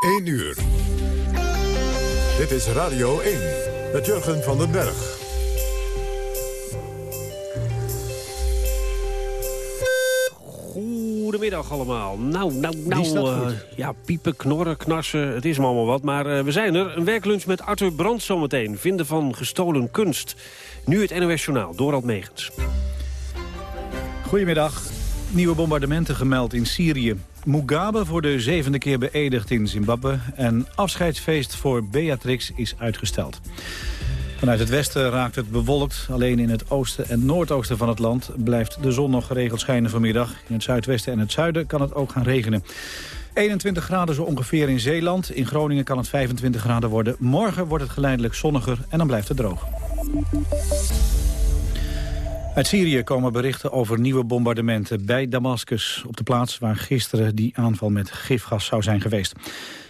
1 uur. Dit is Radio 1 met Jurgen van den Berg. Goedemiddag allemaal. Nou, nou, nou. Uh, ja, piepen, knorren, knarsen, het is me allemaal wat. Maar uh, we zijn er. Een werklunch met Arthur Brandt zometeen. Vinden van gestolen kunst. Nu het NOS Journaal, Dorald Megens. Goedemiddag. Nieuwe bombardementen gemeld in Syrië. Mugabe voor de zevende keer beëdigd in Zimbabwe. En afscheidsfeest voor Beatrix is uitgesteld. Vanuit het westen raakt het bewolkt. Alleen in het oosten en noordoosten van het land blijft de zon nog geregeld schijnen vanmiddag. In het zuidwesten en het zuiden kan het ook gaan regenen. 21 graden zo ongeveer in Zeeland. In Groningen kan het 25 graden worden. Morgen wordt het geleidelijk zonniger en dan blijft het droog. Uit Syrië komen berichten over nieuwe bombardementen bij Damascus... op de plaats waar gisteren die aanval met gifgas zou zijn geweest.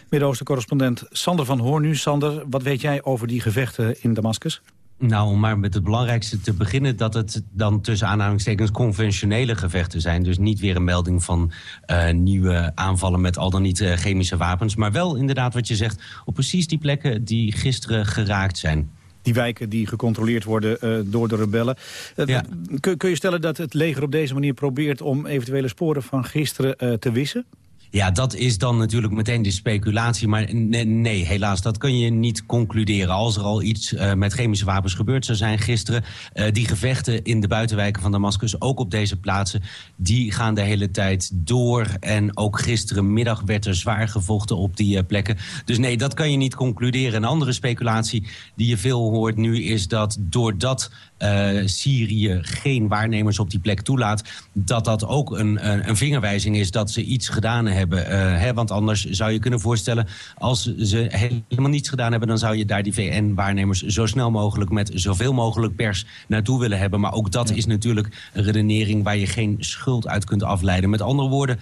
Midden-Oosten-correspondent Sander van Hoorn nu. Sander, wat weet jij over die gevechten in Damascus? Nou, om maar met het belangrijkste te beginnen... dat het dan tussen aanhalingstekens conventionele gevechten zijn. Dus niet weer een melding van uh, nieuwe aanvallen met al dan niet uh, chemische wapens. Maar wel inderdaad wat je zegt, op precies die plekken die gisteren geraakt zijn die wijken die gecontroleerd worden uh, door de rebellen. Uh, ja. kun, kun, je stellen dat het leger op deze manier probeert om eventuele sporen van gisteren uh, te wissen? Ja, dat is dan natuurlijk meteen de speculatie. Maar nee, helaas, dat kun je niet concluderen. Als er al iets uh, met chemische wapens gebeurd zou zijn gisteren... Uh, die gevechten in de buitenwijken van Damascus, ook op deze plaatsen... die gaan de hele tijd door. En ook gisterenmiddag werd er zwaar gevochten op die uh, plekken. Dus nee, dat kan je niet concluderen. Een andere speculatie die je veel hoort nu is dat doordat uh, Syrië geen waarnemers op die plek toelaat... dat dat ook een, een, een vingerwijzing is dat ze iets gedaan hebben. Uh, hè, want anders zou je kunnen voorstellen... als ze helemaal niets gedaan hebben... dan zou je daar die VN-waarnemers zo snel mogelijk... met zoveel mogelijk pers naartoe willen hebben. Maar ook dat ja. is natuurlijk een redenering... waar je geen schuld uit kunt afleiden. Met andere woorden,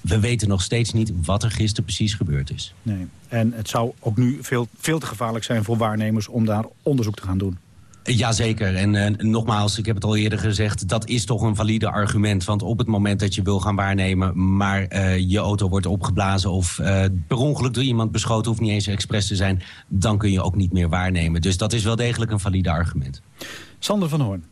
we weten nog steeds niet wat er gisteren precies gebeurd is. Nee. En het zou ook nu veel, veel te gevaarlijk zijn voor waarnemers... om daar onderzoek te gaan doen. Jazeker. En uh, nogmaals, ik heb het al eerder gezegd... dat is toch een valide argument. Want op het moment dat je wil gaan waarnemen... maar uh, je auto wordt opgeblazen of uh, per ongeluk door iemand beschoten... hoeft niet eens expres te zijn... dan kun je ook niet meer waarnemen. Dus dat is wel degelijk een valide argument. Sander van Hoorn.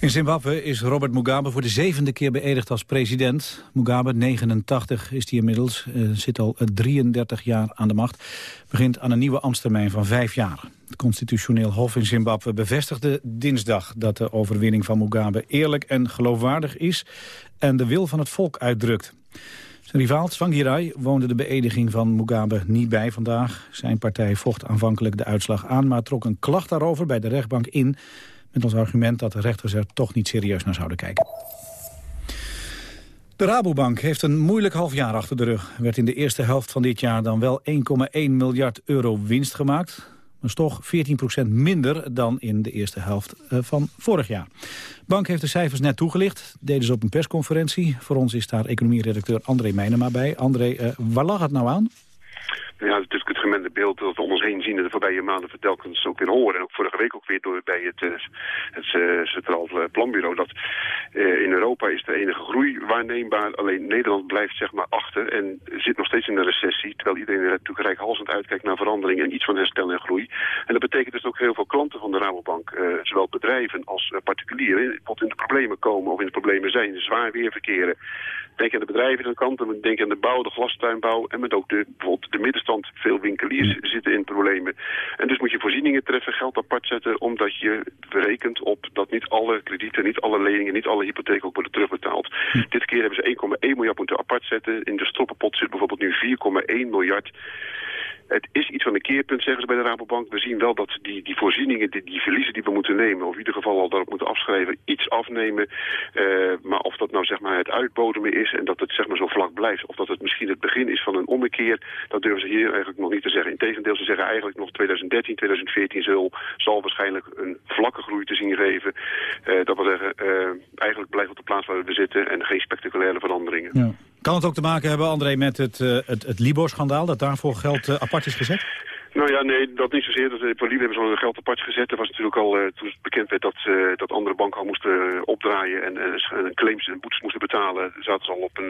In Zimbabwe is Robert Mugabe voor de zevende keer beëdigd als president. Mugabe, 89 is hij inmiddels, zit al 33 jaar aan de macht. Begint aan een nieuwe ambtstermijn van vijf jaar. Het constitutioneel hof in Zimbabwe bevestigde dinsdag... dat de overwinning van Mugabe eerlijk en geloofwaardig is... en de wil van het volk uitdrukt. Zijn rivaal Tsvangirai woonde de beëdiging van Mugabe niet bij vandaag. Zijn partij vocht aanvankelijk de uitslag aan... maar trok een klacht daarover bij de rechtbank in... met als argument dat de rechters er toch niet serieus naar zouden kijken. De Rabobank heeft een moeilijk half jaar achter de rug. Er werd in de eerste helft van dit jaar dan wel 1,1 miljard euro winst gemaakt. Is toch 14% minder dan in de eerste helft uh, van vorig jaar. Bank heeft de cijfers net toegelicht. Deden ze op een persconferentie. Voor ons is daar economieredacteur André Meijnema bij. André, uh, waar lag het nou aan? Ja, natuurlijk het gemengde beeld dat we om ons heen zien... de voorbije maanden vertelkens ook weer horen. En ook vorige week ook weer door bij het, uh, het uh, Centraal Planbureau... dat in Europa is de enige groei waarneembaar. Alleen Nederland blijft zeg maar achter en zit nog steeds in een recessie... terwijl iedereen er natuurlijk rijkhalsend uitkijkt naar verandering... en iets van herstel en groei. En dat betekent dus ook heel veel klanten van de Rabobank... zowel bedrijven als particulieren... wat in de problemen komen of in de problemen zijn. Zwaar weer verkeren. Denk aan de bedrijven aan de kant, denk aan de bouw, de glastuinbouw... en met ook de, bijvoorbeeld de middenstand. Veel winkeliers zitten in problemen. En dus moet je voorzieningen treffen, geld apart zetten... omdat je berekent op dat niet alle kredieten, niet alle leningen... niet alle hypotheken ook worden terugbetaald. Mm. Dit keer hebben ze 1,1 miljard moeten apart zetten. In de stroppenpot zit bijvoorbeeld nu 4,1 miljard... Het is iets van een keerpunt, zeggen ze bij de Rabobank. We zien wel dat die, die voorzieningen, die, die verliezen die we moeten nemen... of in ieder geval al daarop moeten afschrijven, iets afnemen. Uh, maar of dat nou zeg maar het uitbodemen is en dat het zeg maar zo vlak blijft... of dat het misschien het begin is van een ommekeer... dat durven ze hier eigenlijk nog niet te zeggen. Integendeel, ze zeggen eigenlijk nog 2013, 2014 zal, zal waarschijnlijk een vlakke groei te zien geven. Uh, dat wil zeggen, uh, eigenlijk blijft op de plaats waar we zitten... en geen spectaculaire veranderingen. Ja. Kan het ook te maken hebben, André, met het, uh, het, het Libor-schandaal... dat daarvoor geld apart is gezet? Nou ja, nee, dat niet zozeer. Dat, voor Liebe hebben ze geld apart gezet. Er was natuurlijk al, uh, toen bekend werd dat, uh, dat andere banken al moesten opdraaien en claims en boetes moesten betalen, zaten ze al op een,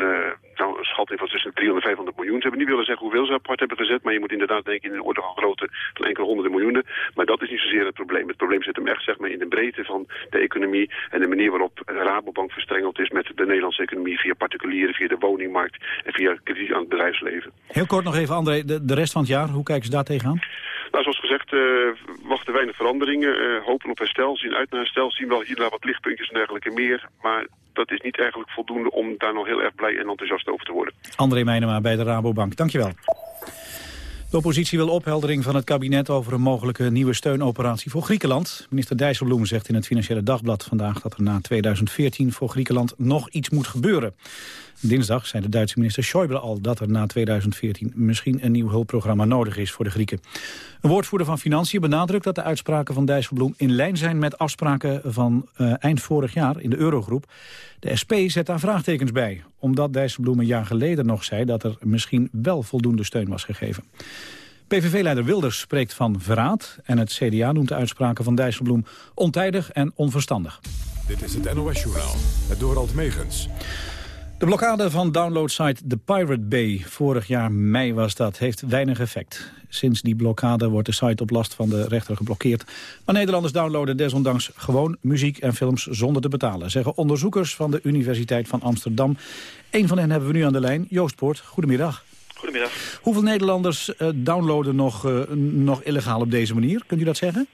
nou, een schatting van tussen 300 en 500 miljoen. Ze hebben niet willen zeggen hoeveel ze apart hebben gezet, maar je moet inderdaad denken in de orde van grootte van enkele honderden miljoenen. Maar dat is niet zozeer het probleem. Het probleem zit hem echt zeg maar, in de breedte van de economie en de manier waarop Rabobank verstrengeld is met de Nederlandse economie via particulieren, via de woningmarkt en via krediet aan het bedrijfsleven. Heel kort nog even, André, de, de rest van het jaar, hoe kijken ze daar tegenaan? Nou, zoals gezegd, uh, wachten weinig veranderingen. Uh, hopen op herstel, zien uit naar herstel. Zien wel hier daar wat lichtpuntjes en dergelijke meer. Maar dat is niet eigenlijk voldoende om daar nog heel erg blij en enthousiast over te worden. André Meijnema bij de Rabobank, dankjewel. De oppositie wil opheldering van het kabinet over een mogelijke nieuwe steunoperatie voor Griekenland. Minister Dijsselbloem zegt in het Financiële Dagblad vandaag dat er na 2014 voor Griekenland nog iets moet gebeuren. Dinsdag zei de Duitse minister Schäuble al dat er na 2014 misschien een nieuw hulpprogramma nodig is voor de Grieken. Een woordvoerder van Financiën benadrukt dat de uitspraken van Dijsselbloem in lijn zijn met afspraken van uh, eind vorig jaar in de Eurogroep. De SP zet daar vraagtekens bij, omdat Dijsselbloem een jaar geleden nog zei dat er misschien wel voldoende steun was gegeven. PVV-leider Wilders spreekt van verraad en het CDA noemt de uitspraken van Dijsselbloem ontijdig en onverstandig. Dit is het NOS Journaal, het Dorald Megens. De blokkade van downloadsite The Pirate Bay, vorig jaar mei was dat, heeft weinig effect. Sinds die blokkade wordt de site op last van de rechter geblokkeerd. Maar Nederlanders downloaden desondanks gewoon muziek en films zonder te betalen, zeggen onderzoekers van de Universiteit van Amsterdam. Een van hen hebben we nu aan de lijn, Joost Poort. Goedemiddag. Goedemiddag. Hoeveel Nederlanders uh, downloaden nog, uh, nog illegaal op deze manier? Kunt u dat zeggen?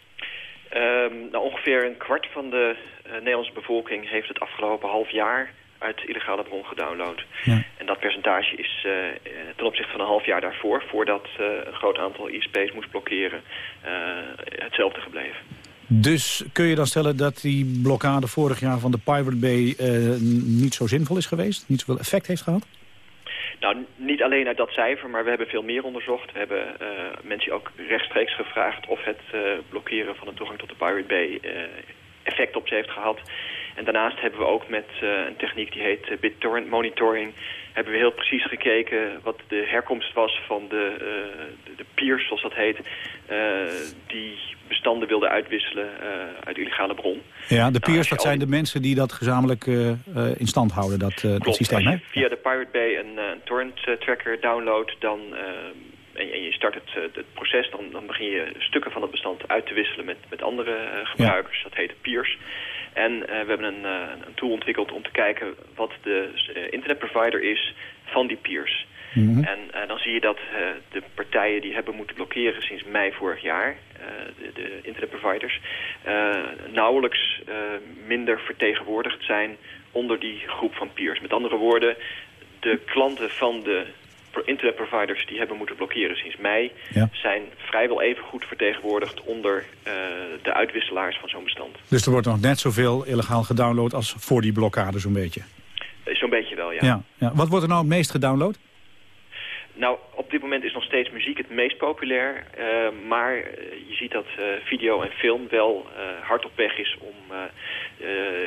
Um, nou, ongeveer een kwart van de uh, Nederlandse bevolking heeft het afgelopen half jaar uit illegale bron gedownload. Ja. En dat percentage is uh, ten opzichte van een half jaar daarvoor... voordat uh, een groot aantal ISP's moest blokkeren, uh, hetzelfde gebleven. Dus kun je dan stellen dat die blokkade vorig jaar van de Pirate Bay... niet zo zinvol is geweest? Niet zoveel effect heeft gehad? Nou, niet alleen uit dat cijfer, maar we hebben veel meer onderzocht. We hebben uh, mensen ook rechtstreeks gevraagd of het uh, blokkeren van de toegang tot de Pirate Bay uh, effect op ze heeft gehad. En daarnaast hebben we ook met uh, een techniek die heet BitTorrent Monitoring... hebben we heel precies gekeken wat de herkomst was van de, de, de, peers, zoals dat heet... die bestanden wilden uitwisselen uit illegale bron. Ja, de peers, nou, dat zijn de mensen die dat gezamenlijk in stand houden, dat, Klopt, dat systeem, je via de Pirate Bay een, een torrent tracker downloadt... dan en, en, je start het, het proces, dan, dan, begin je stukken van het bestand uit te wisselen met, met andere gebruikers. Ja. Dat heet peers. En uh, we hebben een, uh, een, tool ontwikkeld om te kijken wat de internetprovider is van die peers. Mm -hmm. En dan zie je dat de partijen die hebben moeten blokkeren sinds mei vorig jaar, de, de, internetproviders, nauwelijks minder vertegenwoordigd zijn onder die groep van peers. Met andere woorden, de klanten van de internetproviders die hebben moeten blokkeren sinds mei... Ja. zijn vrijwel even goed vertegenwoordigd onder uh, de uitwisselaars van zo'n bestand. Dus er wordt nog net zoveel illegaal gedownload als voor die blokkade zo'n beetje? Zo'n beetje wel, ja. ja. Ja, Wat wordt er nou het meest gedownload? Nou, op dit moment is nog steeds muziek het meest populair. Uh, maar uh, je ziet dat uh, video en film wel hard op weg is om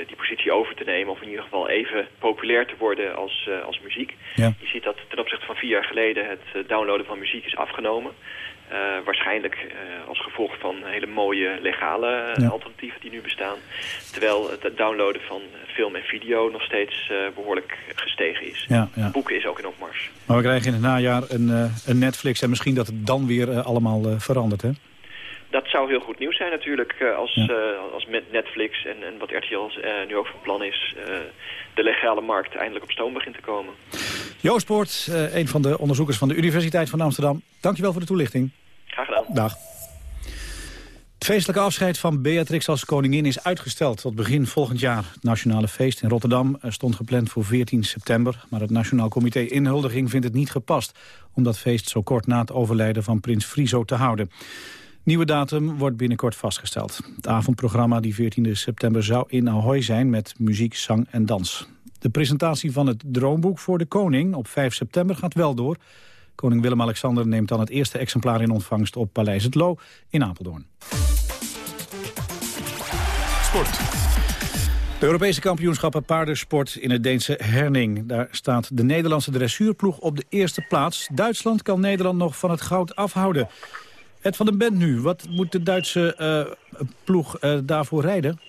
die positie over te nemen. Of in ieder geval even populair te worden als, als muziek. Ja. Je ziet dat ten opzichte van vier jaar geleden het downloaden van muziek is afgenomen. Uh, waarschijnlijk uh, als gevolg van hele mooie legale ja. alternatieven die nu bestaan. Terwijl het downloaden van film en video nog steeds behoorlijk gestegen is. Ja, ja. Boeken is ook in opmars. Maar we krijgen in het najaar een, een Netflix en misschien dat het dan weer allemaal verandert, hè? Dat zou heel goed nieuws zijn natuurlijk als, ja. als met Netflix en, en wat RTL nu ook van plan is... de legale markt eindelijk op stoom begint te komen. Joost Poort, een van de onderzoekers van de Universiteit van Amsterdam. Dankjewel voor de toelichting. Graag gedaan. Dag. Het feestelijke afscheid van Beatrix als koningin is uitgesteld tot begin volgend jaar. Het nationale feest in Rotterdam stond gepland voor 14 september. Maar het Nationaal Comité Inhuldiging vindt het niet gepast... om dat feest zo kort na het overlijden van prins Friso te houden. Nieuwe datum wordt binnenkort vastgesteld. Het avondprogramma die 14 september zou in Ahoy zijn... met muziek, zang en dans. De presentatie van het Droomboek voor de Koning op 5 september gaat wel door... Koning Willem-Alexander neemt dan het eerste exemplaar in ontvangst op Paleis het Loo in Apeldoorn. Sport. De Europese kampioenschappen paardensport in het Deense Herning. Daar staat de Nederlandse dressuurploeg op de eerste plaats. Duitsland kan Nederland nog van het goud afhouden. Ed van den Bent nu, wat moet de Duitse ploeg daarvoor rijden?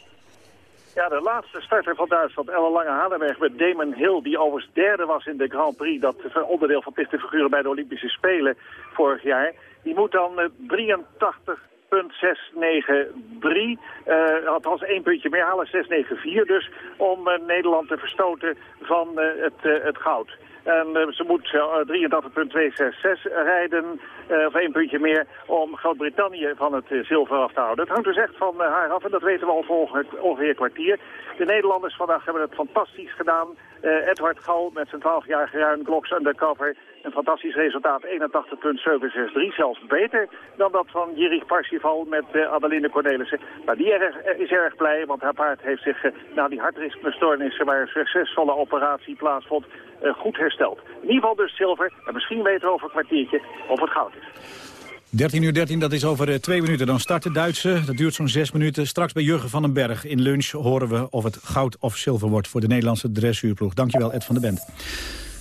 Ja, de laatste starter van Duitsland, Elle Lange Halenberg met Damon Hill, die overigens derde was in de Grand Prix, dat onderdeel van figuren bij de Olympische Spelen vorig jaar. Die moet dan 83 693. Uh, althans één puntje meer halen, 694 dus, om uh, Nederland te verstoten van het, het goud. En ze moet 83,266 rijden, of één puntje meer, om Groot-Brittannië van het zilver af te houden. Het hangt dus echt van haar af en dat weten we al volgend ongeveer kwartier. De Nederlanders vandaag hebben het fantastisch gedaan. Edward Gal met zijn 12-jarige ruim Glocks undercover een fantastisch resultaat, 81,763. Zelfs beter dan dat van Jirik Parsifal met uh, Adeline Cornelissen. Maar die eh, is erg blij, want haar paard heeft zich na die hartritmestoornissen... waar een succesvolle operatie plaatsvond, goed hersteld. In ieder geval dus zilver. En misschien weten we over een kwartiertje of het goud is. 13 uur 13, dat is over twee minuten. Dan start de Duitse, dat duurt zo'n zes minuten. Straks bij Jurgen van den Berg in lunch horen we of het goud of zilver wordt... voor de Nederlandse dressuurploeg. Dankjewel, Ed van der Bent.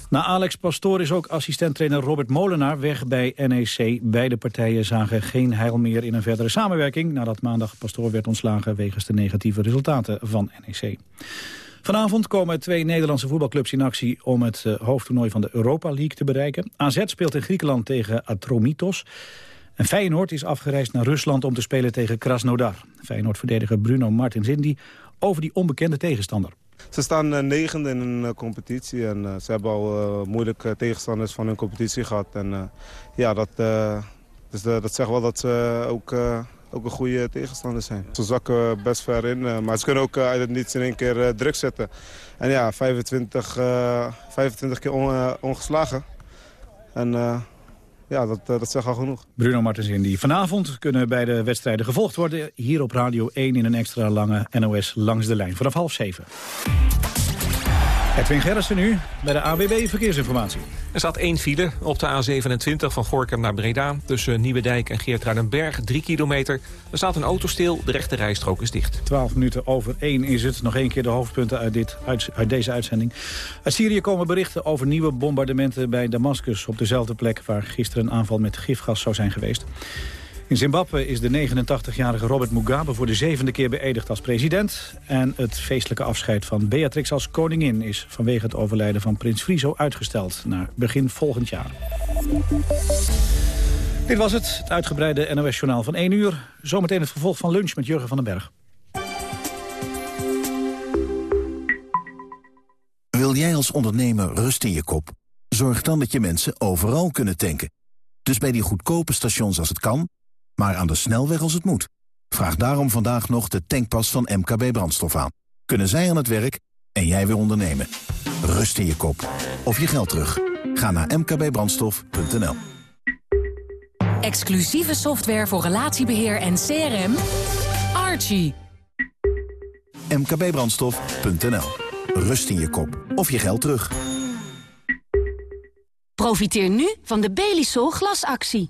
Na Alex Pastoor is ook assistenttrainer Robert Molenaar weg bij NEC. Beide partijen zagen geen heil meer in een verdere samenwerking... nadat maandag Pastoor werd ontslagen wegens de negatieve resultaten van NEC. Vanavond komen twee Nederlandse voetbalclubs in actie om het uh, hoofdtoernooi van de Europa League te bereiken. AZ speelt in Griekenland tegen Atromitos. En Feyenoord is afgereisd naar Rusland om te spelen tegen Krasnodar. Feyenoord-verdediger Bruno Martins Indy over die onbekende tegenstander. Ze staan uh, negende in een uh, competitie en uh, ze hebben al moeilijke tegenstanders van hun competitie gehad. En ja, dat, dus, dat zegt wel dat ze ook, ook een goede tegenstander zijn. Ze zakken best ver in, maar ze kunnen ook uit niets in één keer druk zetten. En ja, 25, 25 keer on, ongeslagen. En ja, dat, dat zegt al genoeg. Bruno Martens die vanavond kunnen bij de wedstrijden gevolgd worden. Hier op Radio 1 in een extra lange NOS Langs de Lijn. Vanaf half zeven. Edwin Gerritsen nu bij de AWB Verkeersinformatie. Er staat één file op de A27 van Gorkum naar Breda... tussen Nieuwedijk en Geertruidenberg, 3 kilometer. Er staat een auto stil, de rechte rijstrook is dicht. 12 minuten over 1 is het. Nog één keer de hoofdpunten uit, dit, uit, uit deze uitzending. Uit Syrië komen berichten over nieuwe bombardementen bij Damascus... op dezelfde plek waar gisteren een aanval met gifgas zou zijn geweest. In Zimbabwe is de 89-jarige Robert Mugabe voor de zevende keer beëdigd als president. En het feestelijke afscheid van Beatrix als koningin is vanwege het overlijden van prins Friso uitgesteld naar begin volgend jaar. Dit was het, het uitgebreide NOS-journaal van 1 uur. Zometeen het vervolg van lunch met Jurgen van den Berg. Wil jij als ondernemer rust in je kop? Zorg dan dat je mensen overal kunnen tanken. Dus bij die goedkope stations als het kan maar aan de snelweg als het moet. Vraag daarom vandaag nog de tankpas van MKB Brandstof aan. Kunnen zij aan het werk en jij weer ondernemen. Rust in je kop. Of je geld terug. Ga naar mkbbrandstof.nl Exclusieve software voor relatiebeheer en CRM. Archie. mkbbrandstof.nl Rust in je kop. Of je geld terug. Profiteer nu van de Belisol glasactie.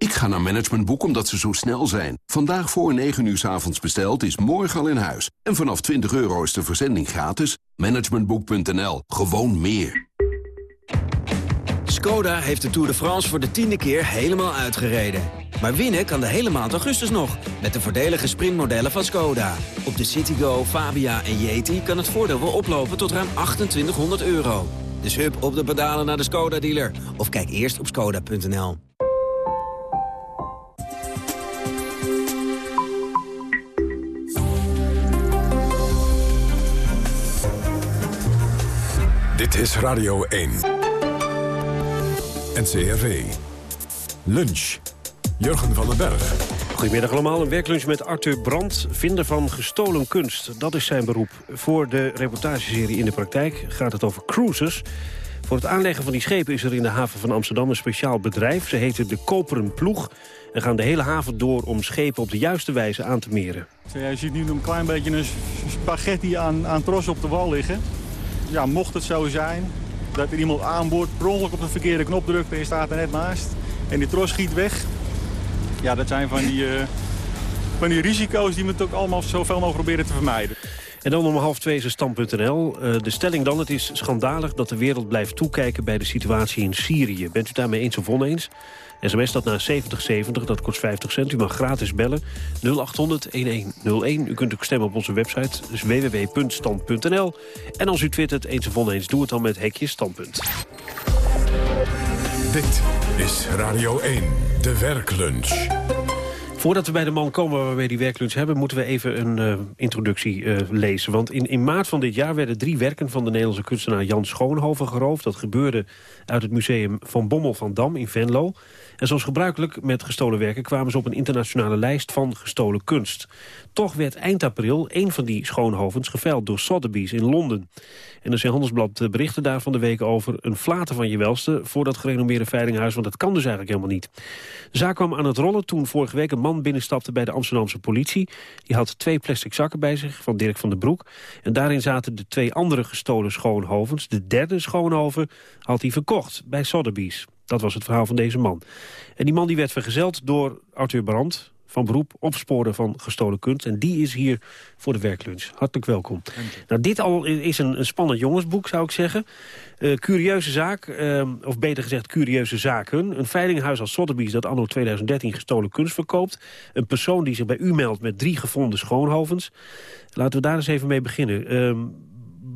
Ik ga naar Managementboek omdat ze zo snel zijn. Vandaag voor 9 uur s avonds besteld is morgen al in huis. En vanaf 20 euro is de verzending gratis. Managementboek.nl. Gewoon meer. Skoda heeft de Tour de France voor de tiende keer helemaal uitgereden. Maar winnen kan de hele maand augustus nog. Met de voordelige sprintmodellen van Skoda. Op de Citigo, Fabia en Yeti kan het voordeel wel oplopen tot ruim 2800 euro. Dus hup op de pedalen naar de Skoda-dealer. Of kijk eerst op skoda.nl. Dit is Radio 1. NCRV. Lunch. Jurgen van den Berg. Goedemiddag allemaal. Een werklunch met Arthur Brandt, vinder van gestolen kunst. Dat is zijn beroep. Voor de reportageserie In de Praktijk gaat het over cruises. Voor het aanleggen van die schepen is er in de haven van Amsterdam een speciaal bedrijf. Ze heten de Koperen Ploeg en gaan de hele haven door om schepen op de juiste wijze aan te meren. Je ziet nu een klein beetje een spaghetti aan, aan tros op de wal liggen. Ja, mocht het zo zijn dat er iemand aanboord per ongeluk op de verkeerde knop drukt en je staat er net naast en die tros schiet weg. Ja, dat zijn van die, uh, van die risico's die we ook allemaal zoveel mogelijk proberen te vermijden. En dan om half twee is stand.nl. Uh, de stelling dan, het is schandalig dat de wereld blijft toekijken bij de situatie in Syrië. Bent u daarmee eens of oneens? SMS dat naar 7070, dat kost 50 cent. U mag gratis bellen 0800-1101. U kunt ook stemmen op onze website, dus www.stand.nl. En als u twittert eens of oneens, doe het dan met hekje standpunt. Dit is Radio 1, de werklunch. Voordat we bij de man komen waar we die werklunch hebben... moeten we even een uh, introductie uh, lezen. Want in, in maart van dit jaar werden drie werken van de Nederlandse kunstenaar Jan Schoonhoven geroofd. Dat gebeurde uit het museum Van Bommel van Dam in Venlo. En zoals gebruikelijk met gestolen werken kwamen ze op een internationale lijst van gestolen kunst. Toch werd eind april een van die schoonhovens geveild door Sotheby's in Londen. En de Handelsblad berichtte daar van de week over een flaten van je welste voor dat gerenommeerde veilinghuis, want dat kan dus eigenlijk helemaal niet. De zaak kwam aan het rollen toen vorige week een man binnenstapte bij de Amsterdamse politie. Die had twee plastic zakken bij zich van Dirk van den Broek. En daarin zaten de twee andere gestolen schoonhovens. De derde schoonhoven had hij verkocht bij Sotheby's. Dat was het verhaal van deze man. En die man die werd vergezeld door Arthur Brandt van beroep opsporen van gestolen kunst. En die is hier voor de werklunch. Hartelijk welkom. Nou, dit al is een, een, spannend jongensboek, zou ik zeggen. Uh, curieuze zaak, uh, of beter gezegd curieuze zaken. Een veilinghuis als Sotheby's dat anno 2013 gestolen kunst verkoopt. Een persoon die zich bij u meldt met drie gevonden schoonhovens. Laten we daar eens even mee beginnen. Uh,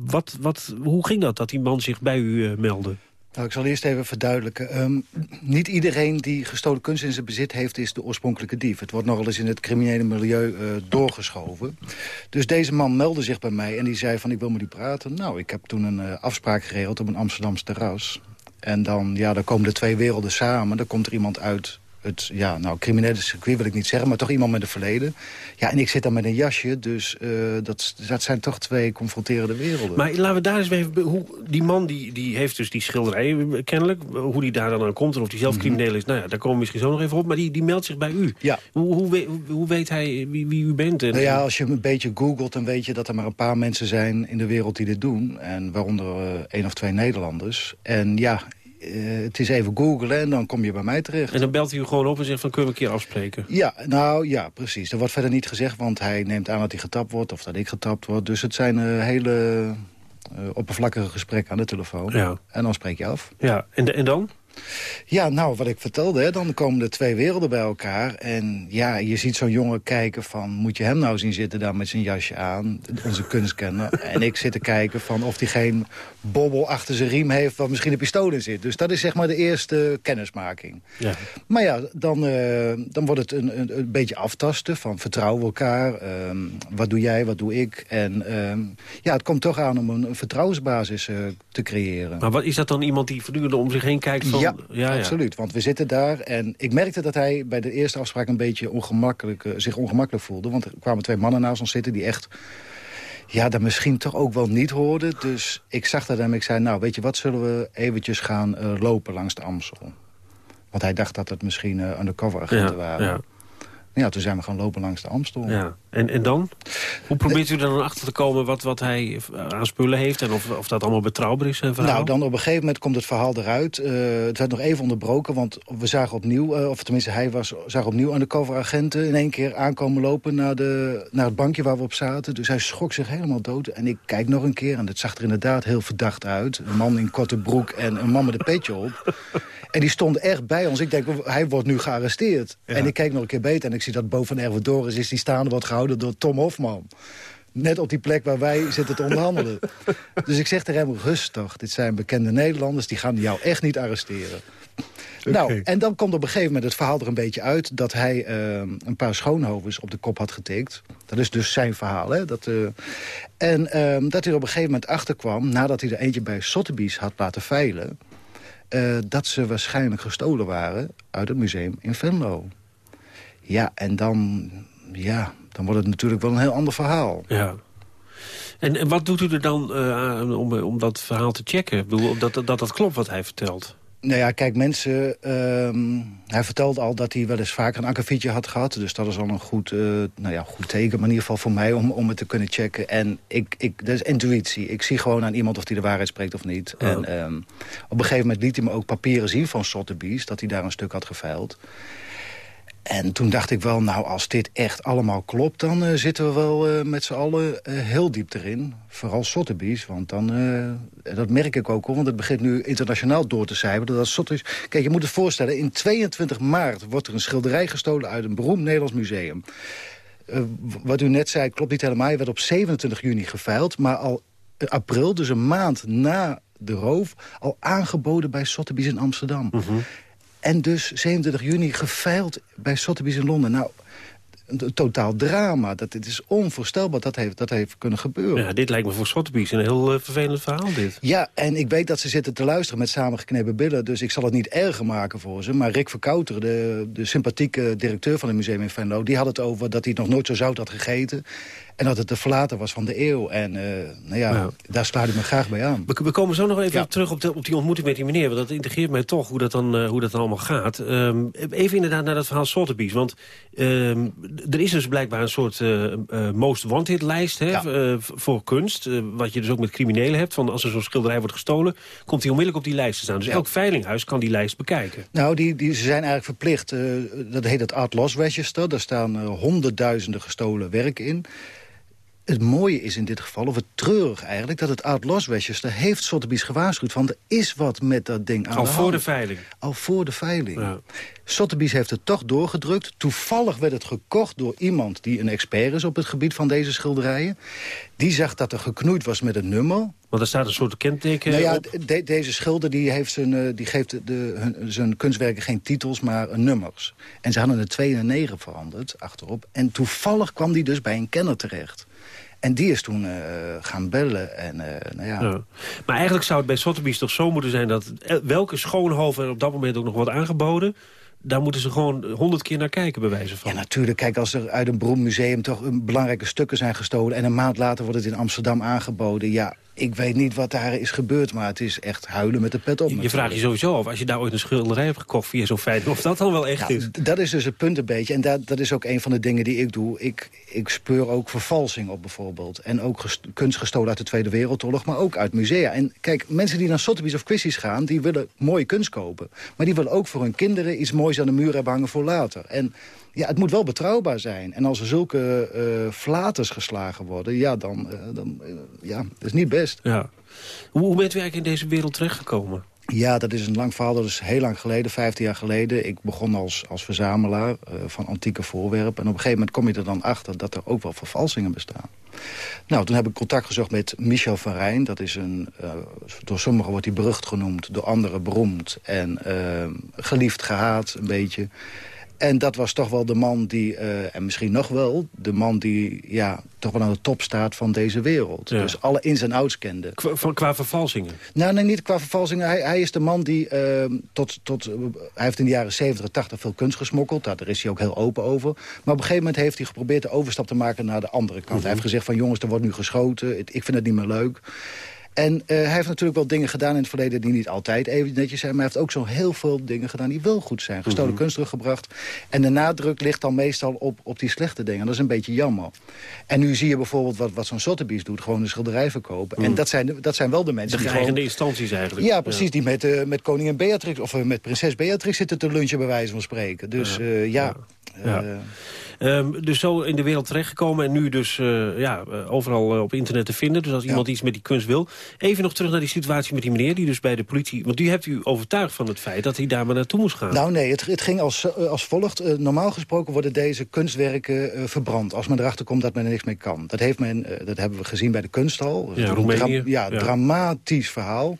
wat, wat, hoe ging dat, dat die man zich bij u eh, meldde? Nou, ik zal eerst even verduidelijken. Um, niet iedereen die gestolen kunst in zijn bezit heeft... is de oorspronkelijke dief. Het wordt nogal eens in het criminele milieu uh, doorgeschoven. Dus deze man meldde zich bij mij en die zei van... ik wil met u praten. Nou, ik heb toen een uh, afspraak geregeld op een Amsterdamse terras. En dan, ja, dan komen de twee werelden samen. Dan komt er iemand uit het ja, nou, criminele circuit wil ik niet zeggen... maar toch iemand met een verleden. Ja, en ik zit dan met een jasje, dus uh, dat, dat zijn toch twee confronterende werelden. Maar laten we daar eens even... Hoe, die man die, die heeft dus die schilderij kennelijk... hoe die daar dan aan komt en of die zelf mhm. crimineel is... nou ja, daar komen we misschien zo nog even op, maar die, die meldt zich bij u. Ja. Hoe, hoe, hoe, weet hij wie, wie u bent? En, nou ja, als je een beetje googelt, dan weet je dat er maar een paar mensen zijn... in de wereld die dit doen, en waaronder uh, één of twee Nederlanders. En ja, uh, het is even googlen en dan kom je bij mij terecht. En dan belt hij u gewoon op en zegt van kunnen we een keer afspreken? Ja, nou ja, precies. Er wordt verder niet gezegd, want hij neemt aan dat hij getapt wordt... of dat ik getapt word. Dus het zijn uh, hele uh, oppervlakkige gesprekken aan de telefoon. Ja. En dan spreek je af. Ja, en, en dan? Ja, nou, wat ik vertelde, hè, dan komen de twee werelden bij elkaar. En ja, je ziet zo'n jongen kijken van... moet je hem nou zien zitten daar met zijn jasje aan, onze kunstkenner. en ik zit te kijken van of hij geen bobbel achter zijn riem heeft... waar misschien een pistool in zit. Dus dat is zeg maar de eerste kennismaking. Ja. Maar ja, dan, uh, dan wordt het een, een, een, beetje aftasten van vertrouwen elkaar. Um, wat doe jij, wat doe ik? En um, ja, het komt toch aan om een, een vertrouwensbasis uh, te creëren. Maar wat is dat dan iemand die voortdurend om zich heen kijkt van ja, ja, absoluut. Want we zitten daar en ik merkte dat hij bij de eerste afspraak een beetje ongemakkelijk, uh, zich ongemakkelijk voelde. Want er kwamen twee mannen naast ons zitten die echt ja, dat misschien toch ook wel niet hoorden. Dus ik zag dat en ik zei, nou, weet je wat, zullen we eventjes gaan uh, lopen langs de Amstel? Want hij dacht dat het misschien uh, undercover agenten ja, waren. Ja. Ja, toen zijn we gaan lopen langs de Amstel. Ja. En, en dan? Hoe probeert u er dan achter te komen wat, wat hij aan spullen heeft... en of, of dat allemaal betrouwbaar is, verhaal? Nou, dan op een gegeven moment komt het verhaal eruit. Uh, het werd nog even onderbroken, want we zagen opnieuw... Uh, of tenminste, hij was, zag opnieuw undercover-agenten... in één keer aankomen lopen naar, de, naar het bankje waar we op zaten. Dus hij schrok zich helemaal dood. En ik kijk nog een keer en het zag er inderdaad heel verdacht uit. Een man in korte broek en een man met een petje op. En die stond echt bij ons. Ik denk, hij wordt nu gearresteerd. Ja. En ik kijk nog een keer beter en ik zie dat boven Ervedoris is die staande wordt gehouden door Tom Hofman. Net op die plek waar wij zitten te onderhandelen. dus ik zeg tegen hem, rustig, dit zijn bekende Nederlanders... die gaan jou echt niet arresteren. Nou, en dan komt op een gegeven moment het verhaal er een beetje uit... dat hij uh, een paar schoonhovens op de kop had getikt. Dat is dus zijn verhaal. Hè? Dat, uh, en uh, dat hij er op een gegeven moment achterkwam... nadat hij er eentje bij Sotheby's had laten veilen... Uh, dat ze waarschijnlijk gestolen waren uit het museum in Venlo. Ja, en dan, ja, dan wordt het natuurlijk wel een heel ander verhaal. Ja. En, en wat doet u er dan uh, om, om dat verhaal te checken? Ik bedoel, dat, dat dat klopt wat hij vertelt? Nou ja, kijk, mensen... Uh, hij vertelde al dat hij wel eens vaker een akkefietje had gehad. Dus dat is al een goed, uh, nou ja, goed teken, maar in ieder geval voor mij om, om het te kunnen checken. En ik, ik, dat is intuïtie. Ik zie gewoon aan iemand of hij de waarheid spreekt of niet. Oh. En um, op een gegeven moment liet hij me ook papieren zien van Sotheby's... dat hij daar een stuk had geveild. En toen dacht ik wel, nou, als dit echt allemaal klopt... dan uh, zitten we wel uh, met z'n allen uh, heel diep erin. Vooral Sotheby's, want dan... dat merk ik ook, hoor, want het begint nu internationaal door te cijferen. Dat Sotheby's... Kijk, je moet het voorstellen, in 22 maart wordt er een schilderij gestolen... uit een beroemd Nederlands museum. wat u net zei, klopt niet helemaal. Hij werd op 27 juni geveild, maar al april, dus een maand na de roof... al aangeboden bij Sotheby's in Amsterdam. -hmm. En dus 27 juni geveild bij Sotheby's in Londen. Nou, een totaal drama. Dat, het is onvoorstelbaar dat heeft, dat heeft kunnen gebeuren. Ja, dit lijkt me voor Sotheby's een heel uh, vervelend verhaal, dit. Ja, en ik weet dat ze zitten te luisteren met samengeknepen billen... dus ik zal het niet erger maken voor ze. Maar Rick Verkouter, de, de sympathieke directeur van het museum in Venlo... die had het over dat hij nog nooit zo zout had gegeten... En dat het de verlaten was van de eeuw. En uh, nou ja, daar sluit ik me graag bij aan. We, we komen zo nog even ja. terug op, de, op die ontmoeting met die meneer. Want dat integreert mij toch hoe dat dan, uh, hoe dat dan allemaal gaat. Um, even inderdaad naar dat verhaal Sotheby's. Want um, er is dus blijkbaar een soort uh, most wanted lijst hè, ja. voor kunst. wat je dus ook met criminelen hebt. Van als er zo'n schilderij wordt gestolen, komt hij onmiddellijk op die lijst te staan. Dus elk veilinghuis kan die lijst bekijken. Nou, die, die, ze zijn eigenlijk verplicht. dat heet het Art Loss Register. Daar staan honderdduizenden gestolen werken in. Het mooie is in dit geval, of het treurig eigenlijk... dat het Loss Register heeft Sotheby's gewaarschuwd... van er is wat met dat ding aan Al de voor de veiling? Al voor de veiling. Ja. Sotheby's heeft het toch doorgedrukt. Toevallig werd het gekocht door iemand die een expert is... op het gebied van deze schilderijen. Die zag dat er geknoeid was met een nummer. Want er staat een soort kenteken nou ja, op. De, deze schilder die heeft zijn, die geeft de, hun, zijn kunstwerken geen titels, maar nummers. En ze hadden een 2 en een 9 veranderd achterop. En toevallig kwam die dus bij een kenner terecht. En die is toen uh, gaan bellen. En, uh, nou ja. ja. Maar eigenlijk zou het bij Sotheby's toch zo moeten zijn... dat welke schoonhoven er op dat moment ook nog wordt aangeboden... daar moeten ze gewoon honderd keer naar kijken, bij wijze van. Ja, natuurlijk. Kijk, als er uit een beroemd museum toch belangrijke stukken zijn gestolen... en een maand later wordt het in Amsterdam aangeboden... ja, ik weet niet wat daar is gebeurd, maar het is echt huilen met de pet op. Je, je vraagt je sowieso af, als je daar ooit een schilderij hebt gekocht via zo'n feit... of dat dan wel echt is. Dat is dus het punt een beetje. En dat, dat is ook een van de dingen die ik doe. Ik, ik speur ook vervalsing op bijvoorbeeld. En ook kunst gestolen uit de Tweede Wereldoorlog, maar ook uit musea. En kijk, mensen die naar Sotheby's of Christie's gaan... die willen mooie kunst kopen. Maar die willen ook voor hun kinderen iets moois aan de muur hebben hangen voor later. En ja, het moet wel betrouwbaar zijn. En als er zulke uh, flaters geslagen worden, ja, dan, uh, dan uh, ja, dat is niet best. Ja. Hoe, hoe bent u eigenlijk in deze wereld terechtgekomen? Ja, dat is een lang verhaal. Dat is heel lang geleden, 15 jaar geleden. Ik begon als, als verzamelaar uh, van antieke voorwerpen. En op een gegeven moment kom je er dan achter dat er ook wel vervalsingen bestaan. Nou, toen heb ik contact gezocht met Michel van Rijn. Dat is een, uh, door sommigen wordt hij berucht genoemd, door anderen beroemd. En uh, geliefd, gehaat, een beetje. En dat was toch wel de man die, uh, en misschien nog wel... de man die ja, toch wel aan de top staat van deze wereld. Ja. Dus alle ins en outs kende. Qua, qua vervalsingen? Nou, nee, niet qua vervalsingen. Hij, hij is de man die uh, tot... tot uh, hij heeft in de jaren 70, 80 veel kunst gesmokkeld. Daar is hij ook heel open over. Maar op een gegeven moment heeft hij geprobeerd de overstap te maken naar de andere kant. Mm -hmm. Hij heeft gezegd van jongens, er wordt nu geschoten. Ik vind het niet meer leuk. En uh, hij heeft natuurlijk wel dingen gedaan in het verleden... die niet altijd even netjes zijn. Maar hij heeft ook zo heel veel dingen gedaan die wel goed zijn. Gestolen mm -hmm. kunst teruggebracht. En de nadruk ligt dan meestal op, op die slechte dingen. Dat is een beetje jammer. En nu zie je bijvoorbeeld wat, wat zo'n Sotheby's doet. Gewoon een schilderij verkopen. Mm. En dat zijn, dat zijn wel de mensen de die gewoon... instanties eigenlijk. Ja, precies. Ja. Die met, uh, met koningin Beatrix of uh, met prinses Beatrix zitten te lunchen bij wijze van spreken. Dus ja... ja. ja. Um, dus zo in de wereld terechtgekomen en nu dus uh, ja, uh, overal uh, op internet te vinden. Dus als ja. iemand iets met die kunst wil. Even nog terug naar die situatie met die meneer die dus bij de politie... Want u hebt u overtuigd van het feit dat hij daar maar naartoe moest gaan. Nou nee, het, het ging als, als volgt. normaal gesproken worden deze kunstwerken verbrand. Als men erachter komt dat men er niks mee kan. Dat, heeft men, dat hebben we gezien bij de kunsthal. Ja, Roemenië. Dra ja, ja, dramatisch verhaal.